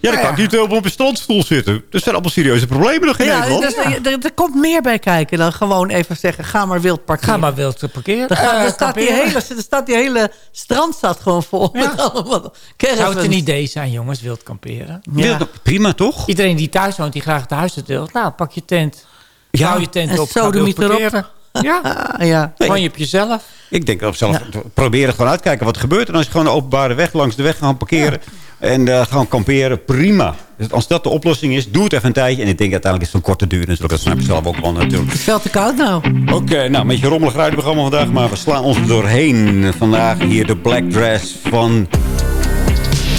Ja, dan kan ik niet op een strandstoel zitten. Er zijn allemaal serieuze problemen nog in Ja, Nederland. dus er, er- er komt meer bij kijken dan gewoon even zeggen... ga maar wild parkeren. Ga maar wild parkeren. Er staat die, hele, er staat die hele strand staat gewoon vol Ja. met allemaal Zou het een idee zijn, jongens, wild kamperen? Ja. Prima, toch? Iedereen die thuis woont, die graag het huis uit. Nou, pak je tent. Ja. Hou je tent En op. zo ga wild het erop. Ja, ja. gewoon je op jezelf. Ik denk dat zelf proberen gewoon uitkijken wat er gebeurt. En als je gewoon de openbare weg langs de weg gaat parkeren... en eh, gaan kamperen, prima. Dus als dat de oplossing is, doe het even een tijdje. En ik denk uiteindelijk is het een korte duur. Dus dat snap je zelf ook wel natuurlijk. Het is veel te koud nou. Oké, nou, een beetje rommelig rijdenprogramma vandaag. Maar we slaan ons er doorheen. Vandaag hier de Black Dress van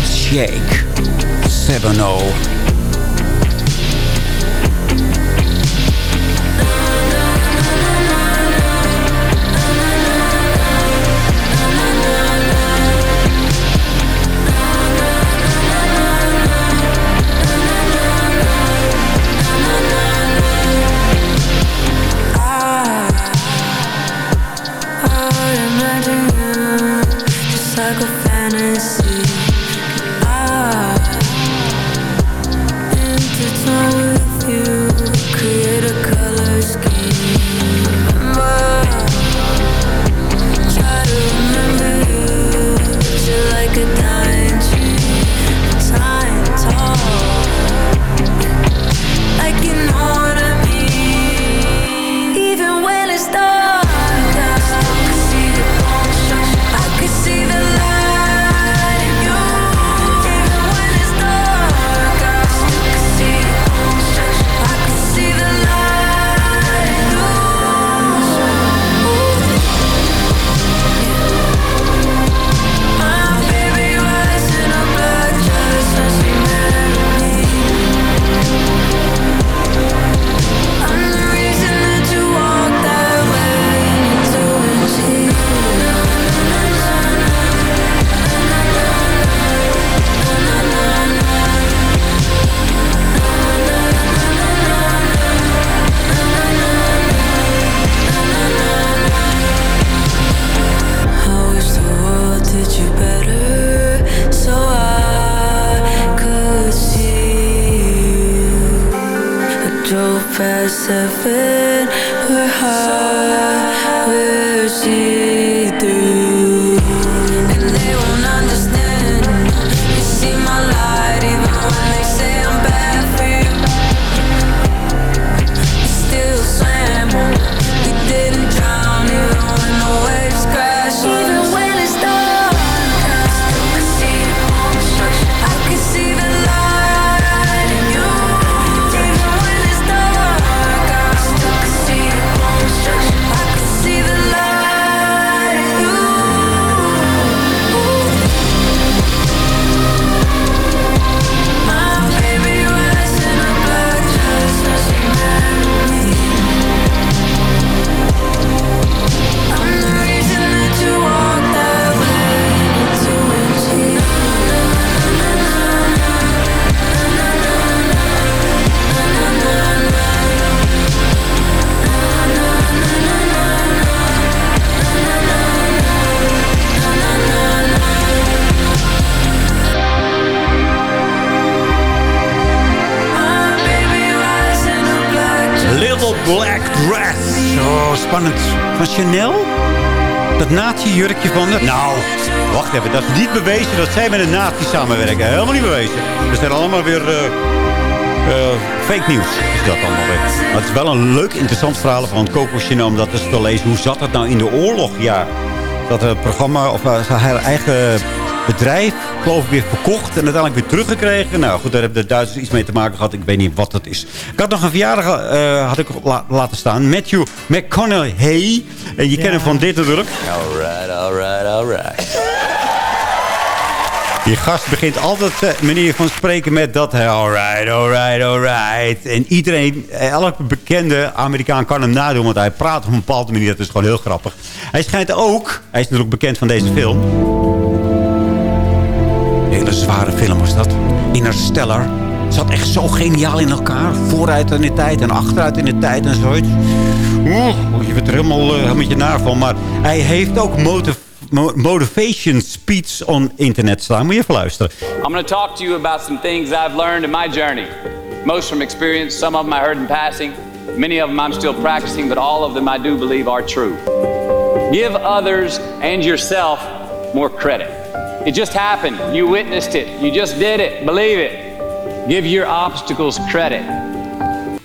Shake 7-0. Dat is niet bewezen dat zij met een nazi samenwerken. Helemaal niet bewezen. Dat zijn allemaal weer eh, eh, fake nieuws. Is dat allemaal weer. Maar het is wel een leuk, interessant verhaal van Coco Chanel... om dat eens te lezen. Hoe zat het nou in de oorlog? Ja, dat het programma... of uh, haar eigen bedrijf, geloof ik, weer verkocht. En uiteindelijk weer teruggekregen. Nou goed, daar hebben de Duitsers iets mee te maken gehad. Ik weet niet wat dat is. Ik had nog een verjaardag eh, had ik la- laten staan. Matthew McConaughey. En je kent hem van dit natuurlijk. Alright, alright, alright. Die gast begint altijd zijn manier van spreken met dat... Alright, alright, alright. En iedereen, eh, elke bekende Amerikaan kan hem nadoen... want hij praat op een bepaalde manier. Dat is gewoon heel grappig. Hij schijnt ook... Hij is natuurlijk bekend van deze film. Een hele zware film was dat. Interstellar. Zat echt zo geniaal in elkaar. Vooruit in de tijd en achteruit in de tijd en zoiets. Oeh, je wordt er helemaal uh, je naar van. Maar hij heeft ook motiv mo- motivation speech on internet staan. Moet je even luisteren. I'm going to talk to you about some things I've learned in my journey. Most from experience, some of them I heard in passing. Many of them I'm still practicing, but all of them I do believe are true. Give others and yourself more credit. It just happened. You witnessed it. You just did it. Believe it. Give your obstacles credit.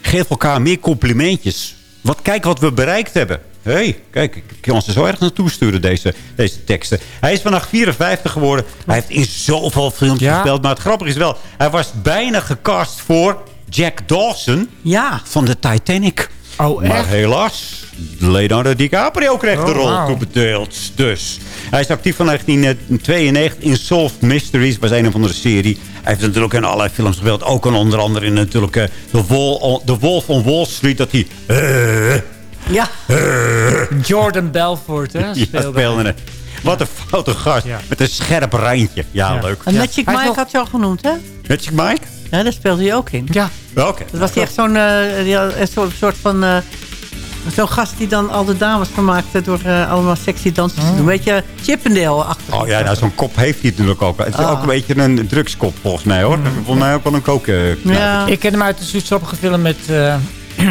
Geef elkaar meer complimentjes. Wat, kijk wat we bereikt hebben. Hé, hey, kijk, ik kan ze zo erg naartoe sturen, deze, deze teksten. Hij is vandaag 54 geworden. Hij heeft in zoveel filmpjes gespeeld. Maar het grappige is wel, hij was bijna gecast voor Jack Dawson ja. van de Titanic. Oh, maar echt? helaas, Leonardo DiCaprio kreeg de Oh, rol wauw. toebedeeld. Dus hij is actief van 1992 in Solved Mysteries. was een of andere serie. Hij heeft natuurlijk in allerlei films gespeeld. Ook in onder andere in natuurlijk eh, The, Wol The Wolf on Wall Street. Dat hij... eh, Ja. Jordan Belfort, hè? ja, speelde het. Wat een foute gast. Met een scherp randje. Ja, leuk. En Magic Mike had je al genoemd, hè? Magic Mike? Ja, daar speelde hij ook in. Ja. Oké. Dat was hij echt zo'n eh, een soort, van... eh, Zo'n gast die dan al de dames vermaakte door eh, allemaal sexy dansjes te doen. Een beetje Chippendale-achtig. Oh ja, nou, zo'n kop heeft hij natuurlijk ook. Het is Ah. ook een beetje een drugskop volgens mij hoor. Volgens mij ook wel een kook. eh, Ja. Ik ken hem uit de zoetsappige film met eh,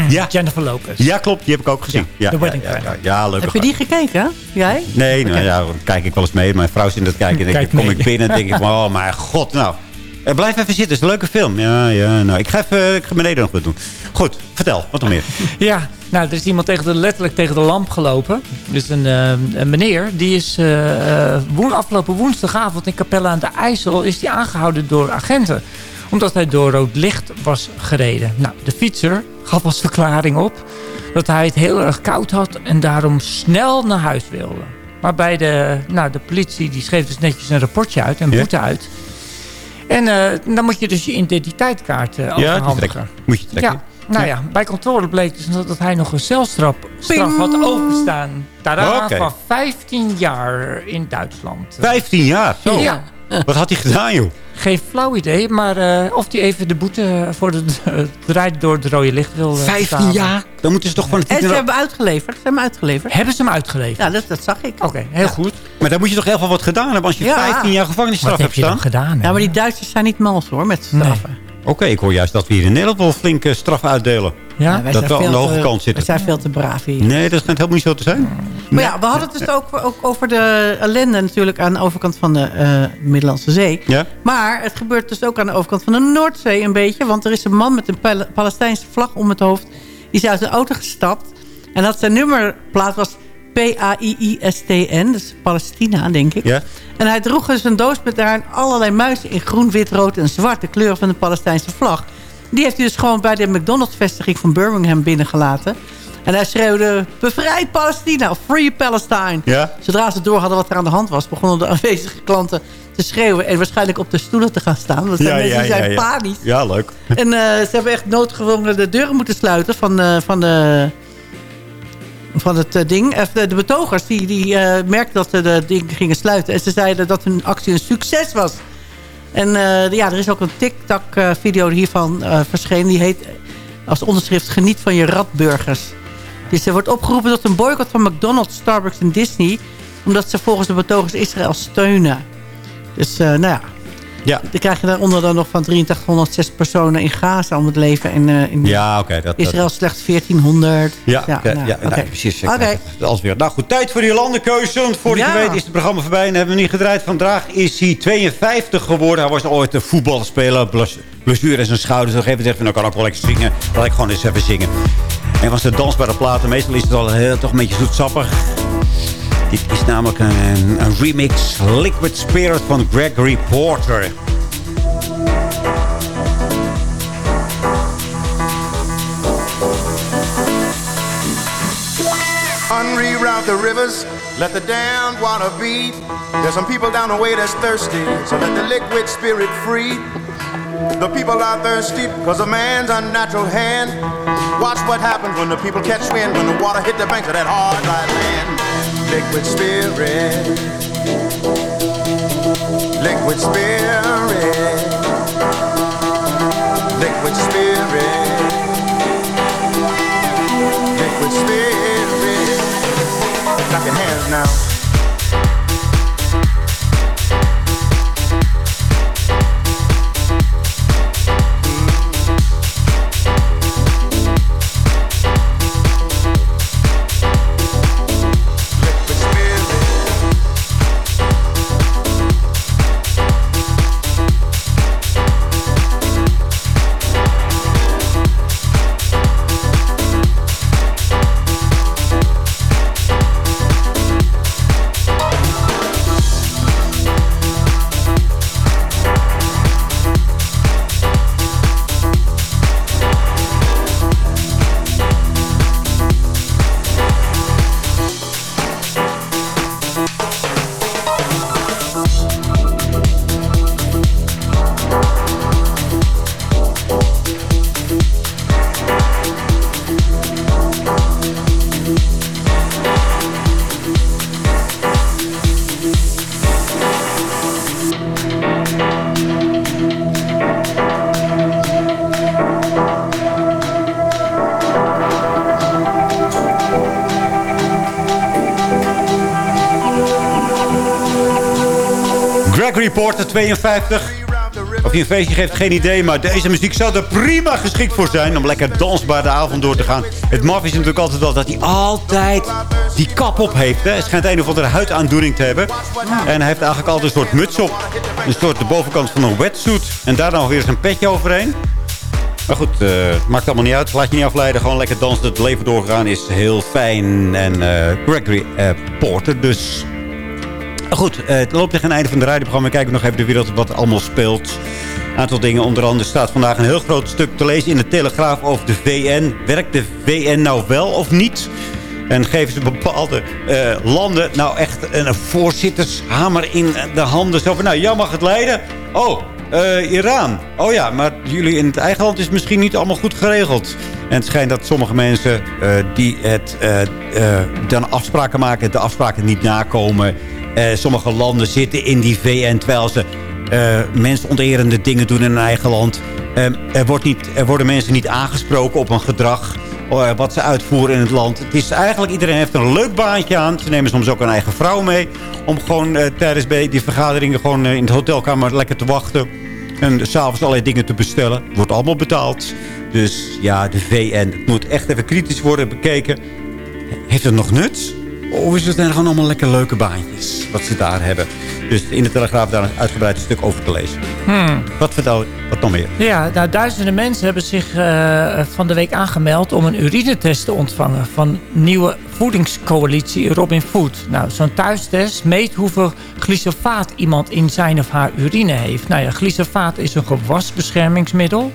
Ja. Jennifer Lopez. Ja, klopt. Die heb ik ook gezien. Ja, The ja, Wedding ja, ja, Planner. ja, leuke Heb je die gekeken? Jij? Nee, nou ja, dan kijk ik wel eens mee. Mijn vrouw zit dat kijken. En denk Kijk ik, kom ik binnen en denk ik van, oh mijn god, nou. eh, blijf even zitten, het is een leuke film. Ja, ja, nou, ik ga even ik ga beneden nog wat doen. Goed, vertel, wat nog meer? Ja, nou, er is iemand tegen de, letterlijk tegen de lamp gelopen. Dus een, eh, een meneer, die is eh, woen, afgelopen woensdagavond in Capelle aan de IJssel... is die aangehouden door agenten. Omdat hij door rood licht was gereden. Nou, de fietser gaf als verklaring op dat hij het heel erg koud had... en daarom snel naar huis wilde. Maar bij de, nou, de politie die schreef dus netjes een rapportje uit, een Ja. boete uit... En eh, dan moet je dus je identiteitskaart eh Ja, die overhandigen. trekken. Moet je trekken. Ja, nou ja, bij controle bleek dus dat hij nog een celstraf straf had overstaan. Tadaa, Oké. van 15 jaar in Duitsland. 15 jaar? Zo. Ja. Wat had hij gedaan, joh? Geen flauw idee, maar eh, of hij even de boete voor het rijden door het rode licht wil eh, 15 betalen. jaar? Dan moeten ze toch van het En ze hebben uitgeleverd. Ze hebben hem uitgeleverd. Hebben ze hem uitgeleverd? Ja, dat, dat zag ik. Oké, heel goed. Maar dan moet je toch heel veel wat gedaan hebben als je Ja. 15 jaar gevangenisstraf Wat hebt heb je dan staan? gedaan? Ja, maar die Duitsers zijn niet mals hoor, met straffen. Oké, ik hoor juist dat we hier in Nederland wel flink eh, straf uitdelen. Ja? wij dat zijn we aan de veel hoge kant zitten. Wij zijn veel te braaf hier. Nee, dat schijnt helemaal niet zo te zijn. Maar ja, we hadden het dus ook, ook over de ellende natuurlijk aan de overkant van de eh, Middellandse Zee. Ja? Maar het gebeurt dus ook aan de overkant van de Noordzee een beetje. Want er is een man met een Pal- Palestijnse vlag om het hoofd. Die is uit de auto gestapt. En dat zijn nummerplaat was P-A-I-I-S-T-N. Dus Palestina, denk ik. Ja? En hij droeg dus een doos met daarin allerlei muizen in groen, wit, rood en zwart. De kleuren van de Palestijnse vlag. Die heeft hij dus gewoon bij de McDonald's-vestiging van Birmingham binnengelaten. En hij schreeuwde, bevrijd Palestina, of free Palestine. Ja? Zodra ze door hadden wat er aan de hand was... begonnen de aanwezige klanten te schreeuwen... en waarschijnlijk op de stoelen te gaan staan. Want zijn mensen zijn panisch. Ja, leuk. En eh, ze hebben echt noodgedwongen de deuren moeten sluiten van, eh, van, de, van het eh, ding. Of de, de betogers die, die eh, merkten dat ze de dingen gingen sluiten. En ze zeiden dat hun actie een succes was. En eh, ja, er is ook een TikTok-video hiervan eh, verschenen. Die heet als onderschrift Geniet van je radburgers. Dus er wordt opgeroepen tot een boycott van McDonald's, Starbucks en Disney. Omdat ze volgens de betogers Israël steunen. Dus eh, nou ja, Ja. dan krijg je daaronder dan nog van 8306 personen in Gaza om het leven. En eh, in Ja, oké. dat- Israël slechts 1400. Ja, ja, nou, ja, nou, precies. Oké. Als weer. Nou goed, tijd voor die landenkeuze. Want voordat Ja. je weet is het programma voorbij. En hebben we niet gedraaid. Vandaag is hij 52 geworden. Hij was ooit een voetbalspeler. Bless- Blessure in zijn schouders. Gegeven moment zegt hij, nou kan ik wel lekker zingen. Laat ik gewoon eens even zingen. En was de dansbare platen. Meestal is het al heel, toch een beetje zoetsappig. Dit is namelijk een, een remix Liquid Spirit van Gregory Porter. Unreroute the rivers, let the damned water beat. There's some people down the way that's thirsty, so let the liquid spirit free. The people are thirsty because of man's unnatural hand. Watch what happens when the people catch wind, when the water hit the banks of that hard, dry land. Liquid spirit. Liquid spirit. Liquid spirit. Liquid spirit. Clap your hands now. Gregory Porter, 52. Of hij een feestje geeft, geen idee. Maar deze muziek zou er prima geschikt voor zijn. Om lekker dansbaar de avond door te gaan. Het maf is natuurlijk altijd wel dat hij altijd die kap op heeft. Hè. Hij schijnt een of andere huidaandoening te hebben. En hij heeft eigenlijk altijd een soort muts op. Een soort de bovenkant van een wetsuit. En daar dan weer zijn petje overheen. Maar goed, eh, maakt allemaal niet uit. Laat je niet afleiden. Gewoon lekker dansen. Het leven doorgaan is heel fijn. En eh, Gregory eh, Porter dus... Goed, eh, het loopt tegen het einde van het radioprogramma. We kijken nog even de wereld wat allemaal speelt. Een aantal dingen. Onder andere staat vandaag een heel groot stuk te lezen in de Telegraaf over de VN. Werkt de VN nou wel of niet? En geven ze bepaalde eh, landen nou echt een voorzittershamer in de handen. Zo van, nou, jij mag het leiden. Oh, eh, Iran. Oh ja, maar jullie in het eigen land is misschien niet allemaal goed geregeld. En het schijnt dat sommige mensen eh, die het, eh, eh, dan afspraken maken... de afspraken niet nakomen. Eh, sommige landen zitten in die VN terwijl ze eh mensonterende dingen doen in hun eigen land. Eh, er, wordt niet, er worden mensen niet aangesproken op een gedrag wat ze uitvoeren in het land. Het is eigenlijk, iedereen heeft een leuk baantje aan. Ze nemen soms ook een eigen vrouw mee. Om gewoon tijdens die vergaderingen gewoon in de hotelkamer lekker te wachten. En s'avonds allerlei dingen te bestellen. Wordt allemaal betaald. Dus ja, de VN. Het moet echt even kritisch worden bekeken. Heeft het nog nut? Of is het dan gewoon allemaal lekker leuke baantjes? Wat ze daar hebben. Dus in de Telegraaf daar een uitgebreid stuk over te lezen. Hmm. Wat vertel wat nog meer? Ja, nou, duizenden mensen hebben zich eh, van de week aangemeld om een urinetest te ontvangen van nieuwe voedingscoalitie Robin Food. Nou, zo'n thuistest meet hoeveel glyfosaat iemand in zijn of haar urine heeft. Nou ja, glyfosaat is een gewasbeschermingsmiddel.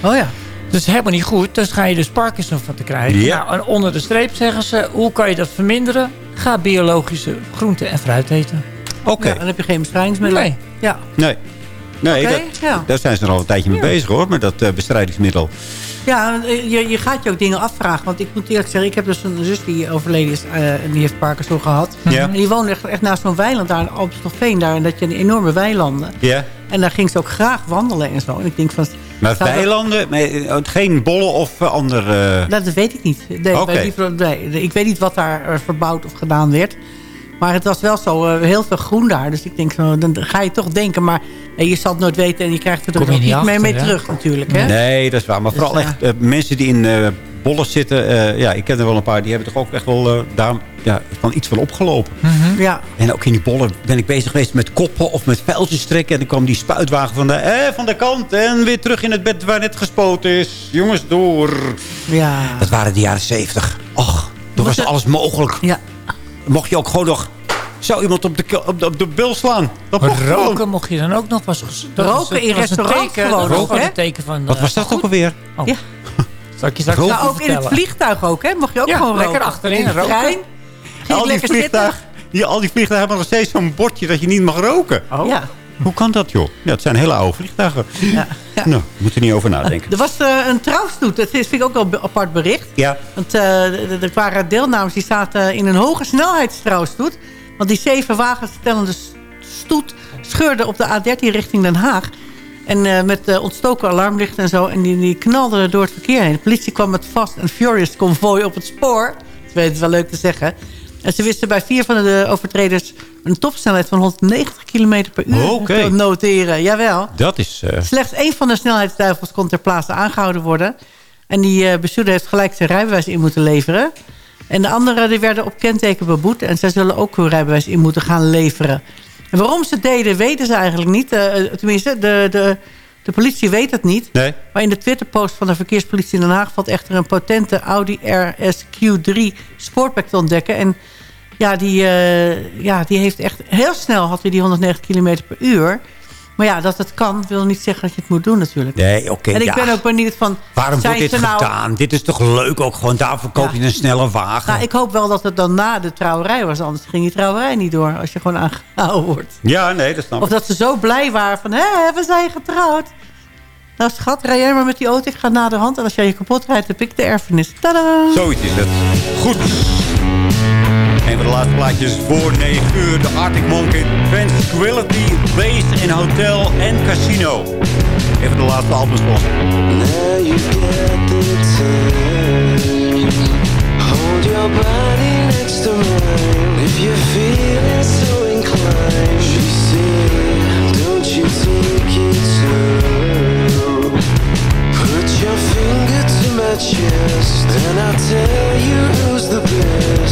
Oh ja. Dus helemaal niet goed. Dus ga je dus Parkinson van te krijgen. Ja. Nou, en onder de streep zeggen ze, hoe kan je dat verminderen? Ga biologische groenten en fruit eten. Oké. Ja, dan heb je geen bestrijdingsmiddelen. Nee. Ja. Nee. Nee, dat, ja. daar zijn ze er al een tijdje mee bezig hoor. Met dat eh, bestrijdingsmiddel. Ja, je, je gaat je ook dingen afvragen. Want ik moet eerlijk zeggen, ik heb dus een zus die overleden is. eh, en die heeft Parkinson gehad. Ja. En die woonde echt, echt naast zo'n weiland daar in Alpstelveen. Daar, en dat je een enorme weilanden. Ja. En daar ging ze ook graag wandelen en zo. En ik denk van... Maar zou weilanden, eh, geen bollen of eh, ander... eh, Nou, dat weet ik niet. Nee, Oké. bij die- nee, ik weet niet wat daar verbouwd of gedaan werd. Maar het was wel zo, heel veel groen daar. Dus ik denk, zo, dan ga je toch denken. Maar je zal het nooit weten en je krijgt er ook niet, niet mee, achter, mee terug natuurlijk. Hè? Nee, dat is waar. Maar Dus, vooral echt mensen die in bollen zitten. eh, ja, ik ken er wel een paar. Die hebben toch ook echt wel eh, daar ja, van iets van opgelopen. Ja. En ook in die bollen ben ik bezig geweest met koppen of met vuiltjes trekken. En dan kwam die spuitwagen van de, eh, van de kant. En weer terug in het bed waar net gespoten is. Jongens, door. Ja. Dat waren de jaren zeventig. Och, toen was alles mogelijk. Ja. Mocht je ook gewoon nog zou iemand op de, op de, op de bil slaan. Dat mocht gewoon. Roken mocht je dan ook nog. Was, Roken in restaurants teken- gewoon hè? teken van... Wat was dat goed. ook alweer? Oh. Ja. Zal ik je straks Nou, ook in het vliegtuig ook, hè? Mag je ook Ja, gewoon lekker roken. achterin In de roken. trein. Ging je Al die, die, al die vliegtuigen hebben nog steeds zo'n bordje dat je niet mag roken. Ja. Hoe kan dat, joh? Ja, het zijn hele oude vliegtuigen. Nou, we moeten er niet over nadenken. Er was eh, een trouwstoet. Dat is, vind ik ook wel een apart bericht. Ja. Want eh, er- waren deelnemers die zaten in een hoge snelheidstrouwstoet. Want die zeven wagens stellende s- stoet scheurde op de A13 richting Den Haag. En eh, met eh, ontstoken alarmlichten en zo. En die, die knalden door het verkeer heen. De politie kwam met Fast and Furious convoy op het spoor. Ik weet het wel leuk te zeggen. En ze wisten bij vier van de overtreders een topsnelheid van 190 km per uur te noteren. Jawel. Dat is... eh, Slechts één van de snelheidsduivels kon ter plaatse aangehouden worden. En die bestuurder heeft gelijk zijn rijbewijs in moeten leveren. En de anderen die werden op kenteken beboet. En zij zullen ook hun rijbewijs in moeten gaan leveren. En waarom ze het deden, weten ze eigenlijk niet. Eh, tenminste, de, de, de politie weet het niet. Nee. Maar in de Twitterpost van de verkeerspolitie in Den Haag... valt echter een potente Audi RSQ3 Sportback te ontdekken. En ja die, eh, ja, die heeft echt... Heel snel had hij die 190 km per uur. Maar ja, dat het kan, wil niet zeggen dat je het moet doen natuurlijk. Nee, oké, en ik ja. ben ook benieuwd van... Waarom zijn wordt dit nou, gedaan? Dit is toch leuk ook gewoon. Daarvoor koop je een snelle wagen. Nou, ik hoop wel dat het dan na de trouwerij was. Anders ging die trouwerij niet door. Als je gewoon aangehouden wordt. Ja, nee, dat snap ik. Of dat ze zo blij waren van... Hé, we zijn getrouwd. Nou schat, rij jij maar met die auto. Ik ga na de hand. En als jij je kapot rijdt, heb ik de erfenis. Tadaa! Zoiets is het. Goed. Een van de laatste plaatjes voor 9 uur. De Arctic Monkey. Tranquility, Base in Hotel en Casino. Even de laatste albums van. Now you got the time. Hold your body next to mine if you're feeling so inclined. She said, Don't you take it. Put your finger to my chest, and I'll tell you who's the best.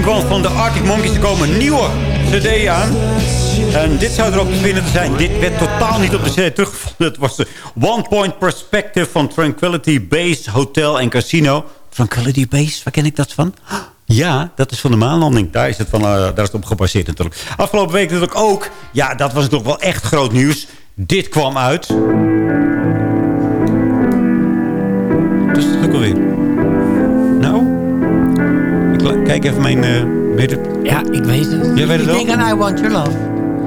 kwam van de Arctic Monkeys. Er komen nieuwe cd aan. En dit zou erop te vinden te zijn. Dit werd totaal niet op de cd teruggevonden. Het was de One Point Perspective van Tranquility Base Hotel en Casino. Tranquility Base, waar ken ik dat van? Ja, dat is van de maanlanding. Daar is het, van, eh, daar is het op gebaseerd natuurlijk. Afgelopen week natuurlijk ook. Ja, dat was toch wel echt groot nieuws. Dit kwam uit. Dat is ook alweer. Ik kijk even mijn... eh weet het? Ja, ik weet het. Jij weet het Ik wel? denk aan I Want Your Love.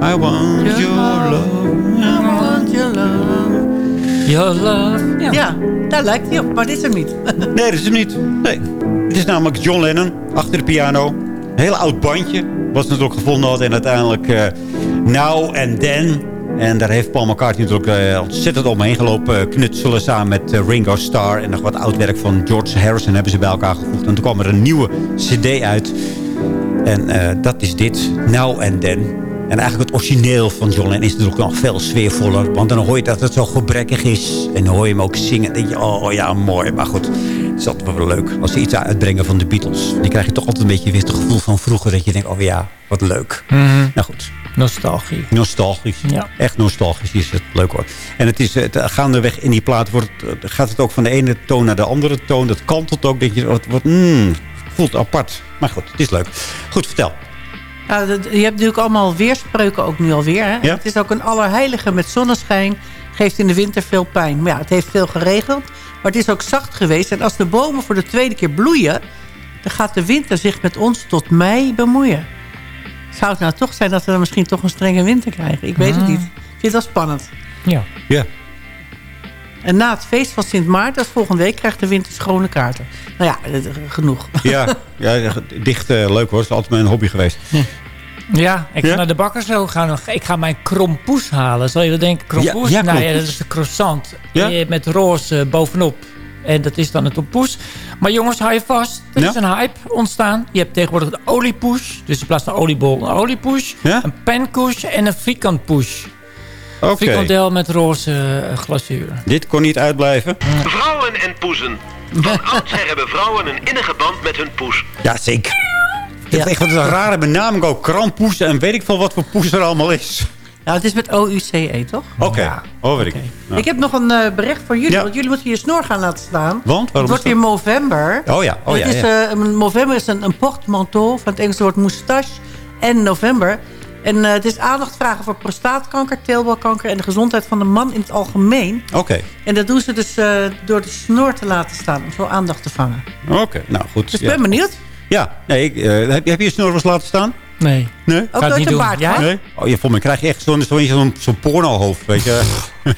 I want Your your love. I want your love. Your love. Ja. Ja, daar lijkt hij op, maar dit is hem niet. Nee, dat is hem niet. Nee. Het is namelijk John Lennon, achter de piano. Een heel oud bandje, wat ze natuurlijk gevonden had. En uiteindelijk eh, Now and Then. En daar heeft Paul McCartney natuurlijk eh, ontzettend omheen gelopen. eh, knutselen samen met eh, Ringo Starr. En nog wat oud werk van George Harrison hebben ze bij elkaar gevoegd. En toen kwam er een nieuwe cd uit. En dat is dit, Now and Then. En eigenlijk het origineel van John Lennon is natuurlijk nog veel sfeervoller. Want dan hoor je dat het zo gebrekkig is. En dan hoor je hem ook zingen. Dan denk je, oh ja, mooi. Maar goed, het is altijd wel leuk als ze iets uitbrengen van de Beatles. Die krijg je toch altijd een beetje weer het gevoel van vroeger. Dat je denkt, oh ja, wat leuk. Nou goed. Nostalgie. Nostalgisch. Ja. Echt nostalgisch is het. Leuk hoor. En het is het, gaandeweg in die plaat wordt, het- gaat het ook van de ene toon naar de andere toon. Dat kantelt ook. Denk je, wat, wat, mm, voelt apart. Maar goed, het is leuk. Goed, vertel. Ja, dat- je hebt natuurlijk allemaal weerspreuken ook nu alweer. Hè? Ja. Het is ook een allerheilige met zonneschijn. Geeft in de winter veel pijn. Maar ja, het heeft veel geregeld. Maar het is ook zacht geweest. En als de bomen voor de tweede keer bloeien... dan gaat de winter zich met ons tot mei bemoeien. Zou het nou toch zijn dat we dan misschien toch een strenge winter krijgen? Ik weet het Ah. niet. Ik vind het wel spannend. Ja. Ja. En na het feest van Sint Maarten, dat is volgende week... krijgt de winter schone kaarten. Nou ja, eh, genoeg. Ja, ja dicht eh, leuk hoor. Het is altijd mijn hobby geweest. Ja, ik ga Ja? naar de bakker zo gaan. Ik ga mijn krompoes halen. Zal je dat denken? Krompoes? Ja, ja, nou ja, dat is de croissant. Ja? Eh, Met roze bovenop. En dat is dan het tompoes. Maar jongens, hou je vast. Er Ja? is een hype ontstaan. Je hebt tegenwoordig de oliepoes. Dus in plaats van oliebol een oliepoes. Ja? Een penkoes en een frikandpoes. Oké. Frikandel met roze eh, glazuur. Dit kon niet uitblijven. Vrouwen en poezen. Van oudsher hebben vrouwen een innige band met hun poes. Ja, zeker. Dat is echt wat een rare benaming ook. Krampoes en weet ik veel wat voor poes er allemaal is. Nou, het is met O-U-C-E, toch? Oké, oh weet ik. Nou. Ik heb nog een eh, bericht voor jullie. Ja. Want jullie moeten je snor gaan laten staan. Want? Het Waarom wordt is weer november. Oh ja, oh ja. het is, eh, november is een, een portmanteau van het Engelse woord moustache en november. En eh, het is aandacht vragen voor prostaatkanker, teelbalkanker... en de gezondheid van de man in het algemeen. Oké, En dat doen ze dus door de snor te laten staan... om zo aandacht te vangen. oké. Nou, goed. Dus ik ben benieuwd. Ja, nee, ik, heb, heb je je snor wel eens laten staan? Nee. Nee? Ook nooit een baard gehad? Nee? Oh, ja, voor mij krijg je echt zo'n zo'n zo'n zo'n pornohoofd, weet je.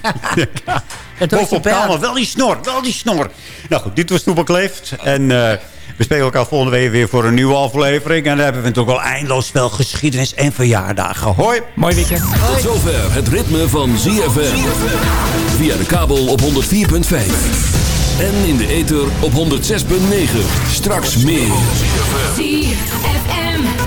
Bovenop kamer, baard. wel die snor, wel die snor. Nou goed, dit was Toebal Kleeft. En eh, we spelen elkaar volgende week weer voor een nieuwe aflevering. En dan hebben we natuurlijk wel eindeloos veel geschiedenis en verjaardagen. Hoi! Mooi weekend. Tot zover het ritme van ZFM. Via de kabel op 104.5. En in de ether op 106.9. Straks meer. ZFM.